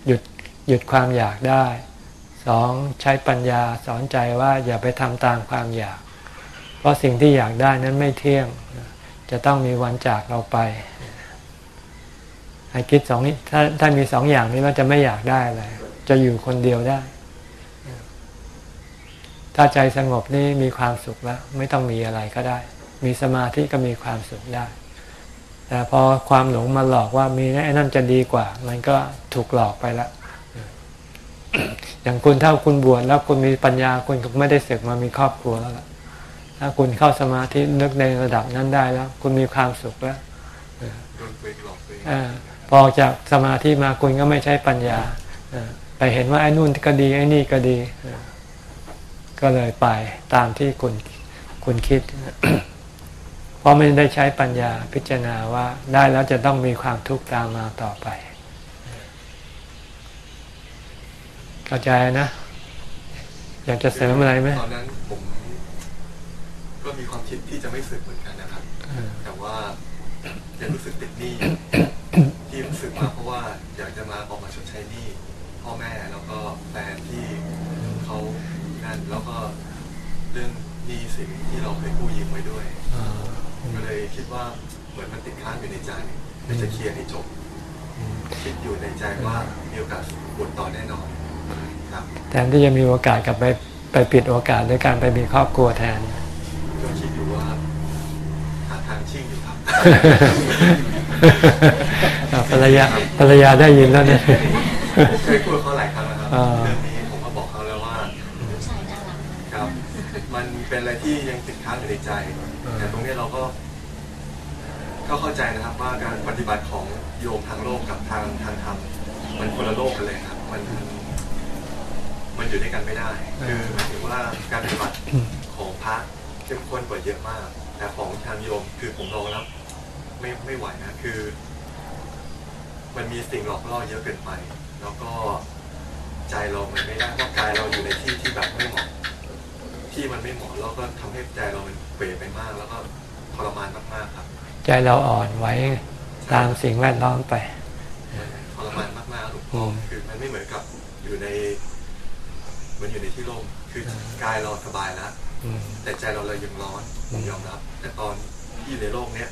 หยุดหยุดความอยากได้ สองใช้ปัญญาสอนใจว่าอย่าไปทำตามความอยาก เพราะสิ่งที่อยากได้นั้นไม่เที่ยง จะต้องมีวันจากเราไปให้คิดสองนี้ถ้าถ้ามีสองอย่างนี้เราจะไม่อยากได้อะไรจะอยู่คนเดียวได้ ถ้าใจสงบนี่มีความสุขแล้ว ไม่ต้องมีอะไรก็ได้ มีสมาธิก็มีความสุขได้ แต่พอความหลงมาหลอกว่ามีไอ้นั่นจะดีกว่า มันก็ถูกหลอกไปแล้ว อย่างคุณเท่าคุณบวชแล้วคุณมีปัญญาคุณก็ไม่ได้เสกมามีครอบครัวแล้วล่ะถ้าคุณเข้าสมาธินึกในระดับนั้นได้แล้ว คุณมีความสุขแล้วออพอจากสมาธิมาคุณก็ไม่ใช้ปัญญาไปเห็นว่าไอ้นู่นก็ดีไอ้นี่ก็ดี ก็เลยไปตามที่คุณคุณคิด เพราะไม่ได้ใช้ปัญญาพิจารณาว่าได้แล้วจะต้องมีความทุกข์ตามมาต่อไป เข้าใจนะ อยากจะเสริมอะไรไหมตอนนั้นผมก็มีความคิดที่จะไม่สึกเหมือนกันนะครับ แต่ว่ายังรู้สึกติดหนี้ที่รู้สึกมาเพราะว่าอยากจะมาออกมาชดใช้หนี้พ่อแม่แล้วก็แฟนที่เขานั่นแล้วก็เรื่องหนี้สินที่เราเคยกู้ยืมไว้ด้วยก็เลยคิดว่าเหมือนมันติดค้างอยู่ในใจอยากจะเคลียร์ให้จบคิดอยู่ในใจว่ามีโอกาสบวชต่อแน่นอนครับ แทนที่จะมีโอกาสกลับไปไปปิดโอกาสด้วยการไปมีครอบครัวแทนก็คิดอยู่ว่าหาทางชิ่งอยู่ครับอะภรรยาภรรยาได้ยินแล้วเนี่ยผมเคยพูดกับเขาหลายครั้งแล้วครับอ่าเรื่องนี้ผมก็บอกเขาแล้วว่าผู้ชายน่ารักครับ มันเป็นอะไรที่ยังติดค้างอยู่ในใจ แต่ตรงนี้เราก็ก็เข้าใจนะครับว่าการปฏิบัติของโยมทางโลกกับทางทางธรรมมันคนละโลกกันเลยครับ มัน มันอยู่ด้วยกันไม่ได้ คือหมายถึงว่าการปฏิบัติของพระเข้มข้นกว่าเยอะมาก แต่ของทางโยมคือผมลองแล้วไม่ไม่ไหวนะ คือ มันมีสิ่งหลอกล่อเยอะเกินไป แล้วก็ใจเรามันไม่ได้เพราะกายเราอยู่ในที่ที่แบบไม่เหมาะ ที่มันไม่เหมาะแล้วก็ทำให้ใจเรามันเปรไปมาก แล้วก็ทรมานมากๆครับ ใจเราอ่อนไหว้ตามสิ่งแวดล้อมไปทรมานมากๆหลวงพ่ออมคือมันไม่เหมือนกับอยู่ในเห มือนอยู่ในที่ร่มคือกายเราสบายแล้วอืมแต่ใจเราเรายังร้อนผมยอมรับ แต่ตอนที่อยู่ในโลกเนี้ย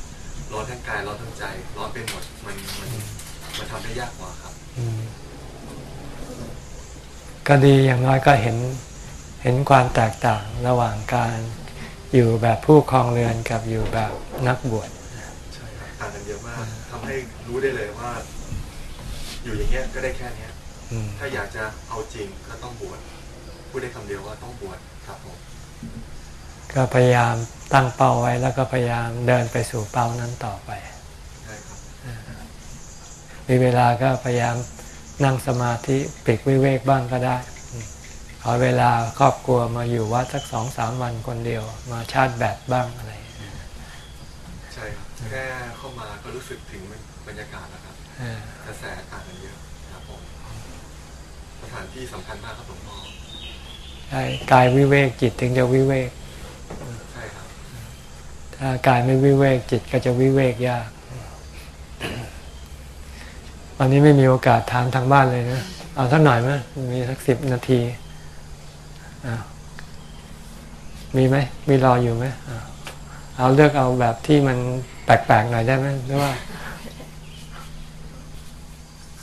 ร้อนทั้งกายร้อนทั้งใจ ร้อนไปหมดมันมันมันทำได้ยากกว่าครับอืมก็ดีอย่างน้อยก็เห็นเห็นความแตกต่างระหว่างการอยู่แบบผู้ครองเรือนกับอยู่แบบนักบวชใช่ครับต่างกันเยอะมากทำให้รู้ได้เลยว่า อยู่อย่างเงี้ยก็ได้แค่เนี้ยอืมถ้าอยากจะเอาจริงก็ต้องบวช พูดได้คำเดียวว่าต้องบวชครับผมก็พยายามตั้งเป้าไว้แล้วก็พยายามเดินไปสู่เป้านั้นต่อไปใช่ครับมีเวลาก็พยายามนั่งสมาธิปลีกวิเวกบ้างก็ได้ ขอเวลาครอบครัวมาอยู่วัดสักสองสามวันคนเดียว มาชาร์จแบตบ้างอะไร ใช่ครับแค่เข้ามาก็รู้สึกถึงบรรยากาศแล้วครับเออกระแสต่างกันเยอะครับผมสถานที่สำคัญมากครับหลวงพ่อใช่ กายวิเวกจิตถึงจะวิเวกถ้ากายไม่วิเวกจิตก็จะวิเวกยาก วันนี้ไม่มีโอกาสถามทางบ้านเลยนะเอาสักหน่อยไหมมีสักสิบนาทีมีไหมมีรออยู่ไหมเอาเลือกเอาแบบที่มันแปลกๆหน่อยได้ไหมหรือว่า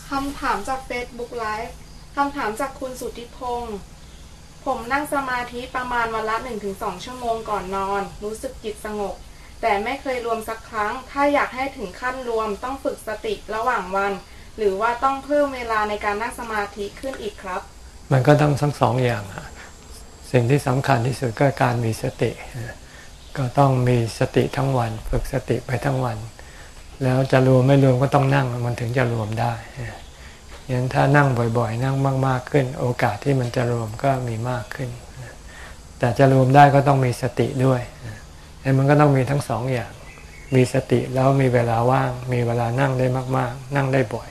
คำถามจาก Facebook Live คำถามจากคุณสุทธิพงศ์ ผมนั่งสมาธิประมาณวันละ 1-2 ชั่วโมงก่อนนอน รู้สึกจิตสงบ แต่ไม่เคยรวมสักครั้ง ถ้าอยากให้ถึงขั้นรวมต้องฝึกสติระหว่างวัน หรือว่าต้องเพิ่มเวลาในการนั่งสมาธิขึ้นอีกครับ มันก็ต้องทั้งสองอย่างอะสิ่งที่สำคัญที่สุดก็การมีสติ ก็ต้องมีสติทั้งวัน ฝึกสติไปทั้งวัน แล้วจะรวมไม่รวมก็ต้องนั่งมันถึงจะรวมได้ ย่างนั้นถ้านั่งบ่อยๆ นั่งมาก ๆขึ้น โอกาสที่มันจะรวมก็มีมากขึ้น แต่จะรวมได้ก็ต้องมีสติด้วยแต่มันก็ต้องมีทั้งสองอย่าง มีสติแล้วมีเวลาว่าง มีเวลานั่งได้มาก ๆ นั่งได้บ่อย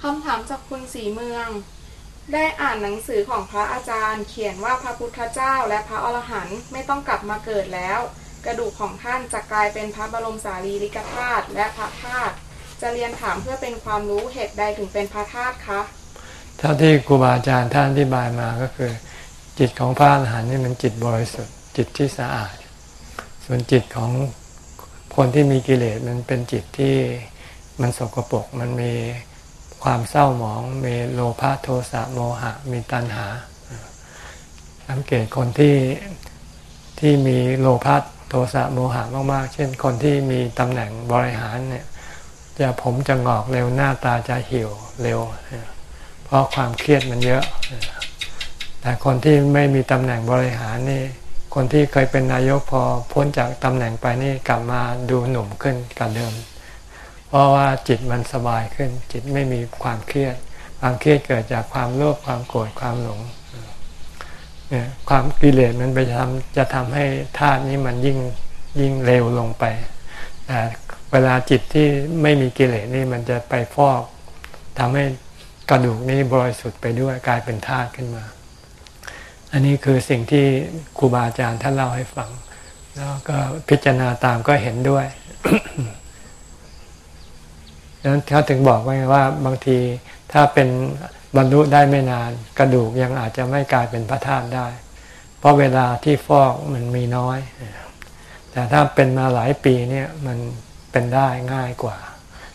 คำถามจากคุณสีเมือง ได้อ่านหนังสือของพระอาจารย์ เขียนว่าพระพุทธเจ้าและพระอรหันต์ไม่ต้องกลับมาเกิดแล้ว กระดูกของท่านจะกลายเป็นพระบรมสารีริกธาตุและพระธาตุ จะเรียนถามเพื่อเป็นความรู้เหตุใดถึงเป็นพระธาตุคะเท่าที่ครูบาอาจารย์ท่านอธิบายมาก็คือ จิตของพระอรหันต์นี่มันจิตบริสุทธิ์จิตที่สะอาด ส่วนจิตของคนที่มีกิเลสมันเป็นจิตที่มันสกปรกมันมีความเศร้าหมอง มีโลภะโทสะโมหะ มีตัณหา สังเกตคนที่ที่มีโลภะโทสะโมหะมากๆ เช่นคนที่มีตำแหน่งบริหารเนี่ย จะผมจะงอกเร็วหน้าตาจะเหี่ยวเร็ว เพราะความเครียดมันเยอะ แต่คนที่ไม่มีตำแหน่งบริหารนี่ คนที่เคยเป็นนายกพอพ้นจากตำแหน่งไปนี่กลับมาดูหนุ่มขึ้นกับเดิม เพราะว่าจิตมันสบายขึ้น จิตไม่มีความเครียด ความเครียดเกิดจากความโลภความโกรธความหลงเนี่ยความกิเลสมันไปทำจะทำให้ธาตุนี้มันยิ่งยิ่งเร็วลงไปแต่ เวลาจิตที่ไม่มีกิเลสนี่มันจะไปฟอกทำให้กระดูกนี้บริสุทธิ์ไปด้วยกลายเป็นธาตุขึ้นมา อันนี้คือสิ่งที่ครูบาอาจารย์ท่านเล่าให้ฟัง แล้วก็พิจารณาตามก็เห็นด้วยดังนั้นเขาถึงบอกไว้ว่าบางทีถ้าเป็นบรรลุได้ไม่นาน กระดูกยังอาจจะไม่กลายเป็นพระธาตุได้ เพราะเวลาที่ฟอกมันมีน้อย แต่ถ้าเป็นมาหลายปีเนี่ยมัน เป็นได้ง่ายกว่า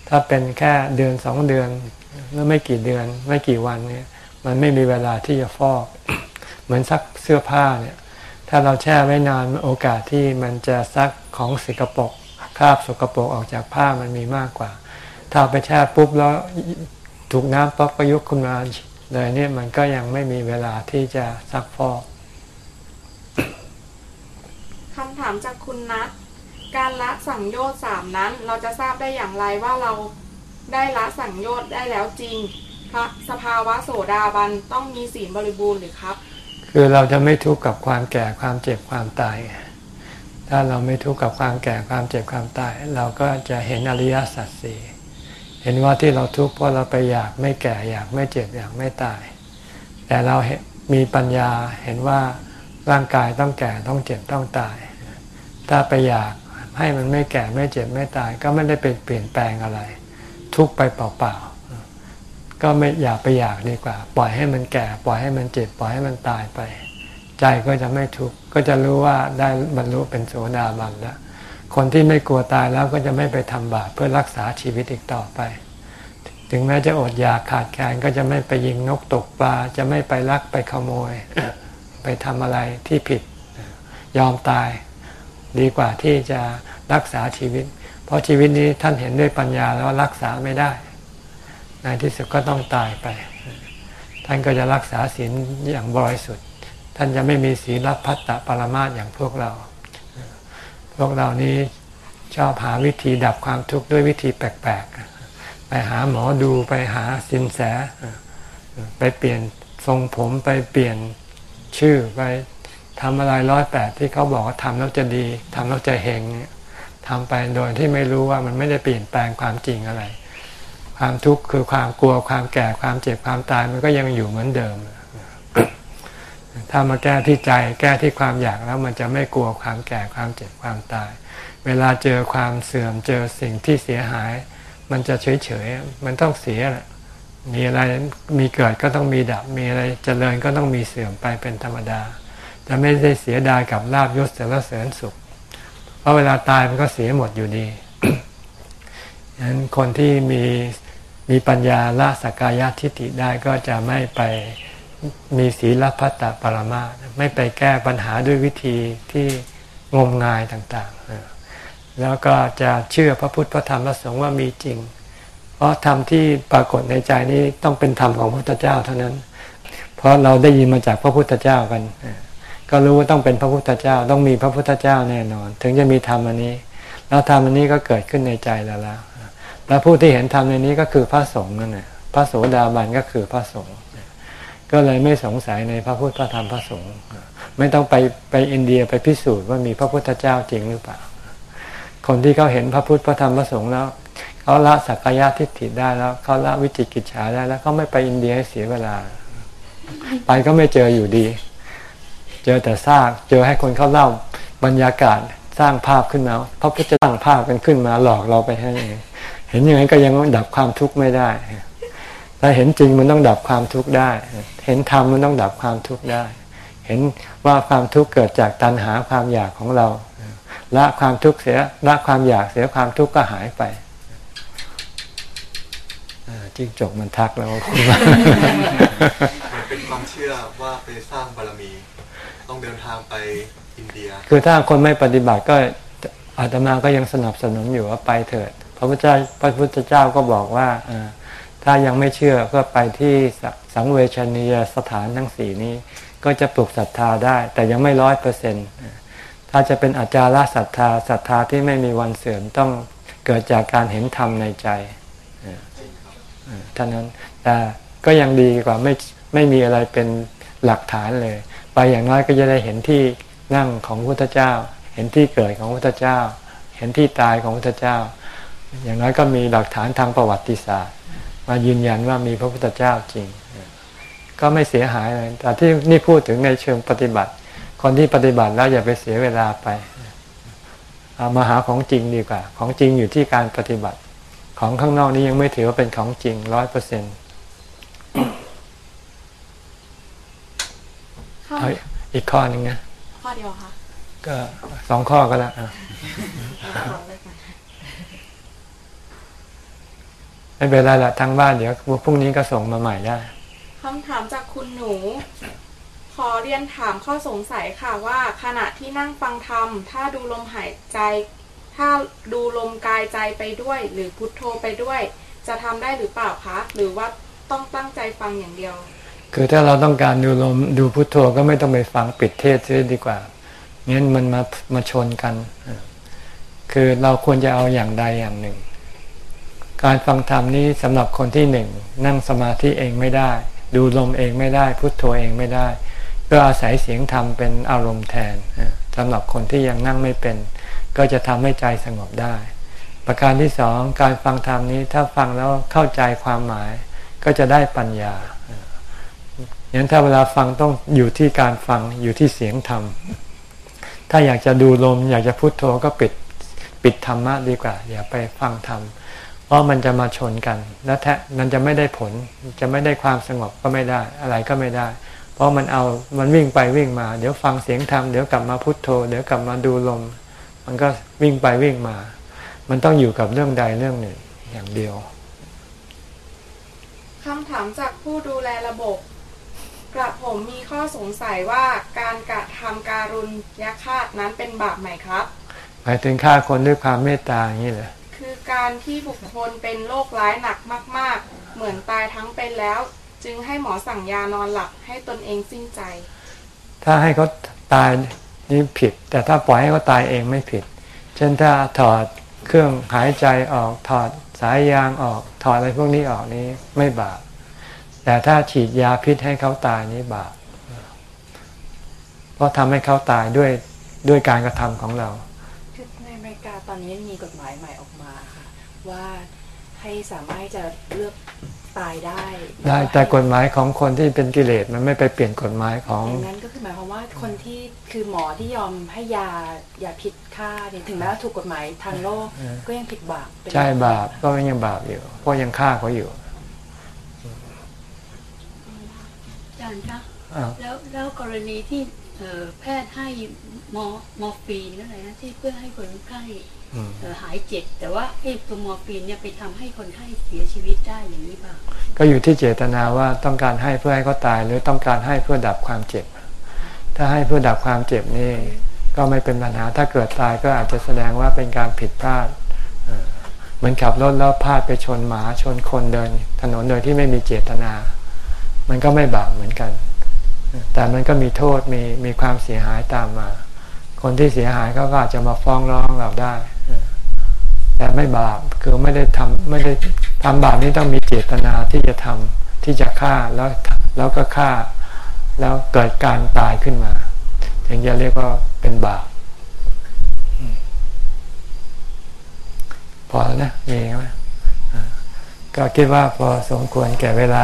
ถ้าเป็นแค่เดือนสองเดือนหรือไม่กี่เดือนไม่กี่วันเนี่ยมันไม่มีเวลาที่จะฟอก เหมือนซักเสื้อผ้าเนี่ยถ้าเราแช่ไว้นานโอกาสที่มันจะซักของสกปรกคราบสกปรกออกจากผ้ามันมีมากกว่า ถ้าไปแช่ปุ๊บแล้วถูกน้ำปั๊บประยุกขึ้นมาเลยเนี่ยมันก็ยังไม่มีเวลาที่จะซักฟอกคำถามจากคุณนัท การละสังโยชน์สามนั้น เราจะทราบได้อย่างไรว่าเราได้ละสังโยชน์ได้แล้วจริงพระสภาวะโสดาบันต้องมีศีลบริบูรณ์หรือครับ คือเราจะไม่ทุกข์กับความแก่ความเจ็บความตาย ถ้าเราไม่ทุกข์กับความแก่ความเจ็บความตาย เราก็จะเห็นอริยสัจสี่เห็นว่าที่เราทุกข์เพราะเราไปอยากไม่แก่อยากไม่เจ็บอยากไม่ตาย แต่เราเห็นมีปัญญาเห็นว่าร่างกายต้องแก่ต้องเจ็บต้องตาย ถ้าไปอยาก ให้มันไม่แก่ไม่เจ็บไม่ตาย ก็ไม่ได้เป็นเปลี่ยนแปลงอะไร ทุกไปเปล่าๆก็ไม่อยากไปอยากดีกว่า ปล่อยให้มันแก่ปล่อยให้มันเจ็บปล่อยให้มันตายไป ใจก็จะไม่ทุกข์ก็จะรู้ว่าได้บรรลุเป็นโสดาบันแล้วคนที่ไม่กลัวตายแล้วก็จะไม่ไปทำบาปเพื่อรักษาชีวิตอีกต่อไป ถึงแม้จะอดอยากขาดแคลนก็จะไม่ไปยิงนกตกปลาจะไม่ไปลักไปขโมย ไปทำอะไรที่ผิดยอมตาย ดีกว่าที่จะรักษาชีวิต เพราะชีวิตนี้ท่านเห็นด้วยปัญญาแล้วรักษาไม่ได้ ในที่สุดก็ต้องตายไป ท่านก็จะรักษาศีลอย่างบริสุทธิ์ ท่านจะไม่มีศีลพัตตปรมาตอย่างพวกเรา พวกเรานี้ชอบหาวิธีดับความทุกข์ด้วยวิธีแปลกๆ ไปหาหมอดูไปหาสินแส ไปเปลี่ยนทรงผมไปเปลี่ยนชื่อไป ทำอะไรร้อยแปดที่เขาบอกว่าทำแล้วจะดีทำแล้วจะเฮงทำไปโดยที่ไม่รู้ว่ามันไม่ได้เปลี่ยนแปลงความจริงอะไร ความทุกข์คือความกลัวความแก่ความเจ็บความตายมันก็ยังอยู่เหมือนเดิม ถ้ามาแก้ที่ใจแก้ที่ความอยากแล้วมันจะไม่กลัวความแก่ความเจ็บความตาย เวลาเจอความเสื่อมเจอสิ่งที่เสียหาย มันจะเฉยเฉยมันต้องเสียแหละมีอะไรมีเกิดก็ต้องมีดับมีอะไรเจริญก็ต้องมีเสื่อมไปเป็นธรรมดา จะไม่ได้เสียดายกับลาบยศเสรเสริญสุข เพราะเวลาตายมันก็เสียหมดอยู่ดีฉะนั้นคนที่มีมีปัญญาละสักกายทิฏฐิได้ก็จะไม่ไปมีศีลพัตตปรมาไม่ไปแก้ปัญหาด้วยวิธีที่งมงายต่างๆ แล้วก็จะเชื่อพระพุทธพระธรรมพระสงฆ์ว่ามีจริง เพราะธรรมที่ปรากฏในใจนี้ต้องเป็นธรรมของพระพุทธเจ้าเท่านั้น เพราะเราได้ยินมาจากพระพุทธเจ้ากัน ก็รู้ว่าต้องเป็นพระพุทธเจ้า ต้องมีพระพุทธเจ้าแน่นอน ถึงจะมีธรรมอันนี้ แล้วธรรมอันนี้ก็เกิดขึ้นในใจแล้วแล้วแล้วผู้ที่เห็นธรรมในนี้ก็คือพระสงฆ์นั่นแหละพระโสดาบันก็คือพระสงฆ์ก็เลยไม่สงสัยในพระพุทธพระธรรมพระสงฆ์ไม่ต้องไปไปอินเดียไปพิสูจน์ว่ามีพระพุทธเจ้าจริงหรือเปล่า คนที่เขาเห็นพระพุทธพระธรรมพระสงฆ์แล้วเขาละสักกายทิฏฐิได้แล้วเขาละวิจิกิจฉาได้แล้วเขาไม่ไปอินเดียให้เสียเวลา ไปก็ไม่เจออยู่ดี เจอแต่ซาก เจอให้คนเขาเล่าบรรยากาศสร้างภาพขึ้นมาพระพุทธเจ้าสร้างภาพกันขึ้นมาหลอกเราไปให้เองเห็นยังไงก็ยังดับความทุกข์ไม่ได้ถ้าเห็นจริงมันต้องดับความทุกข์ได้ เห็นธรรมมันต้องดับความทุกข์ได้ เห็นว่าความทุกข์เกิดจากตัณหาความอยากของเราละความทุกข์เสียละความอยากเสียความทุกข์ก็หายไปจิ้งจกมันทักแล้วคุณเป็นความเชื่อว่าไปสร้างบารมี ต้องเดินทางไปอินเดีย คือถ้าคนไม่ปฏิบัติก็อาตมาก็ยังสนับสนุนอยู่ว่าไปเถิด พระพุทธเจ้าพระพุทธเจ้าก็บอกว่าถ้ายังไม่เชื่อก็ไปที่สังเวชนียสถานทั้งสี่นี้ ก็จะปลุกศรัทธาได้ แต่ยังไม่ร้อยเปอร์เซ็นต์ถ้าจะเป็นอาจารย์ศรัทธาศรัทธาที่ไม่มีวันเสื่อมต้องเกิดจากการเห็นธรรมในใจท่านั้นแต่ก็ยังดีกว่าไม่ไม่มีอะไรเป็นหลักฐานเลย ไปอย่างน้อยก็จะได้เห็นที่นั่งของพระพุทธเจ้า เห็นที่เกิดของพระพุทธเจ้า เห็นที่ตายของพระพุทธเจ้า อย่างน้อยก็มีหลักฐานทางประวัติศาสตร์ มายืนยันว่ามีพระพุทธเจ้าจริง ก็ไม่เสียหายเลยแต่ที่นี่พูดถึงในเชิงปฏิบัติ คนที่ปฏิบัติแล้วอย่าไปเสียเวลาไปเอามาหาของจริงดีกว่า ของจริงอยู่ที่การปฏิบัติ ของข้างนอกนี้ยังไม่ถือว่าเป็นของจริงร้อยเปอร์เซ็นต์ อีกข้อหนึ่งนะข้อเดียวค่ะก็สองข้อก็แล้วไม่เป็นไรละทางบ้านเดี๋ยวพรุ่งนี้ก็ส่งมาใหม่ได้คำถามจากคุณหนู ขอเรียนถามข้อสงสัยค่ะว่า ขณะที่นั่งฟังธรรม ถ้าดูลมหายใจ ถ้าดูลมกายใจไปด้วย หรือพุทโธไปด้วย จะทำได้หรือเปล่าคะ หรือว่าต้องตั้งใจฟังอย่างเดียว คือถ้าเราต้องการดูลมดูพุทโธก็ไม่ต้องไปฟังปิดเทศซะดีกว่างั้นมันมามาชนกัน คือเราควรจะเอาอย่างใดอย่างหนึ่ง การฟังธรรมนี้สำหรับคนที่หนึ่งนั่งสมาธิเองไม่ได้ ดูลมเองไม่ได้ พุทโธเองไม่ได้ ก็อาศัยเสียงธรรมเป็นอารมณ์แทนสำหรับคนที่ยังนั่งไม่เป็น ก็จะทำให้ใจสงบได้ ประการที่สองการฟังธรรมนี้ถ้าฟังแล้วเข้าใจความหมาย ก็จะได้ปัญญา อย่างนั้นถ้าเวลาฟังต้องอยู่ที่การฟังอยู่ที่เสียงธรรม ถ้าอยากจะดูลม อยากจะพุโทโธก็ปิดปิดธรรมะดีกว่า อย่าไปฟังธรรม เพราะมันจะมาชนกันและแท้มันจะไม่ได้ผลจะไม่ได้ความสงบก็ไม่ได้อะไรก็ไม่ได้ เพราะมันเอามันวิ่งไปวิ่งมา เดี๋ยวฟังเสียงธรรมเดี๋ยวกลับมาพุโทโธ เดี๋ยวกลับมาดูลม มันก็วิ่งไปวิ่งมา มันต้องอยู่กับเรื่องใดเรื่องหนึ่งอย่างเดียวคำถามจากผู้ดูแลระบบ กระผมมีข้อสงสัยว่าการกระทำการุณยฆาตนั้นเป็นบาปไหมครับหมายถึงฆ่าคนด้วยความเมตตาอย่างนี้เหรอคือการที่บุคคลเป็นโรคร้ายหนักมาก ๆ เหมือนตายทั้งเป็นแล้ว จึงให้หมอสั่งยานอนหลับให้ตนเองสิ้นใจ ถ้าให้เขาตายนี่ผิด แต่ถ้าปล่อยให้เขาตายเองไม่ผิด เช่นถ้าถอดเครื่องหายใจออกถอดสายยางออกถอดอะไรพวกนี้ออกนี้ไม่บาป แต่ถ้าฉีดยาพิษให้เขาตายนี้บาปเพราะทำให้เขาตายด้วยด้วยการกระทำของเราคือในอเมริกาตอนนี้มีกฎหมายใหม่ออกมาค่ะ ว่าให้สามารถจะเลือกตายได้ได้แต่กฎหมายของคนที่เป็นกิเลสมันไม่ไปเปลี่ยนกฎหมายของอย่างนั้นก็คือหมายความว่าคนที่คือหมอที่ยอมให้ยายาพิษฆ่าเนี่ยถึงแม้ว่าถูกกฎหมายทางโลกก็ยังผิดบาปใช่บาปก็ยังบาปอยู่เพราะยังฆ่าเขาอยู่อาจารย์คะแล้วแล้วกรณีที่แพทย์ให้มอมอฟีนอะไรนะที่เพื่อให้คนไข้หายเจ็บแต่ว่าไอ้ตัวมอร์ฟีนเนี่ยไปทำให้คนไข้เสียชีวิตได้อย่างนี้ป่ะก็อยู่ที่เจตนาว่าต้องการให้เพื่อให้เขาตายหรือต้องการให้เพื่อดับความเจ็บ ถ้าให้เพื่อดับความเจ็บนี่ก็ไม่เป็นปัญหาถ้าเกิดตายก็อาจจะแสดงว่าเป็นการผิดพลาดเหมือนขับรถแล้วพลาดไปชนหมาชนคนเดิน ถนนโดยที่ไม่มีเจตนา มันก็ไม่บาปเหมือนกัน แต่มันก็มีโทษมีมีความเสียหายตามมา คนที่เสียหายเขาก็อาจจะมาฟ้องร้องเราได้ แต่ไม่บาปคือไม่ได้ทำไม่ได้ทำบาปนี้ต้องมีเจตนาที่จะทำที่จะฆ่าแล้วแล้วก็ฆ่า แล้วเกิดการตายขึ้นมาถึงจะเรียกว่าเป็นบาปพอแล้วนะมีไหมก็คิดว่าพอสมควรแก่เวลา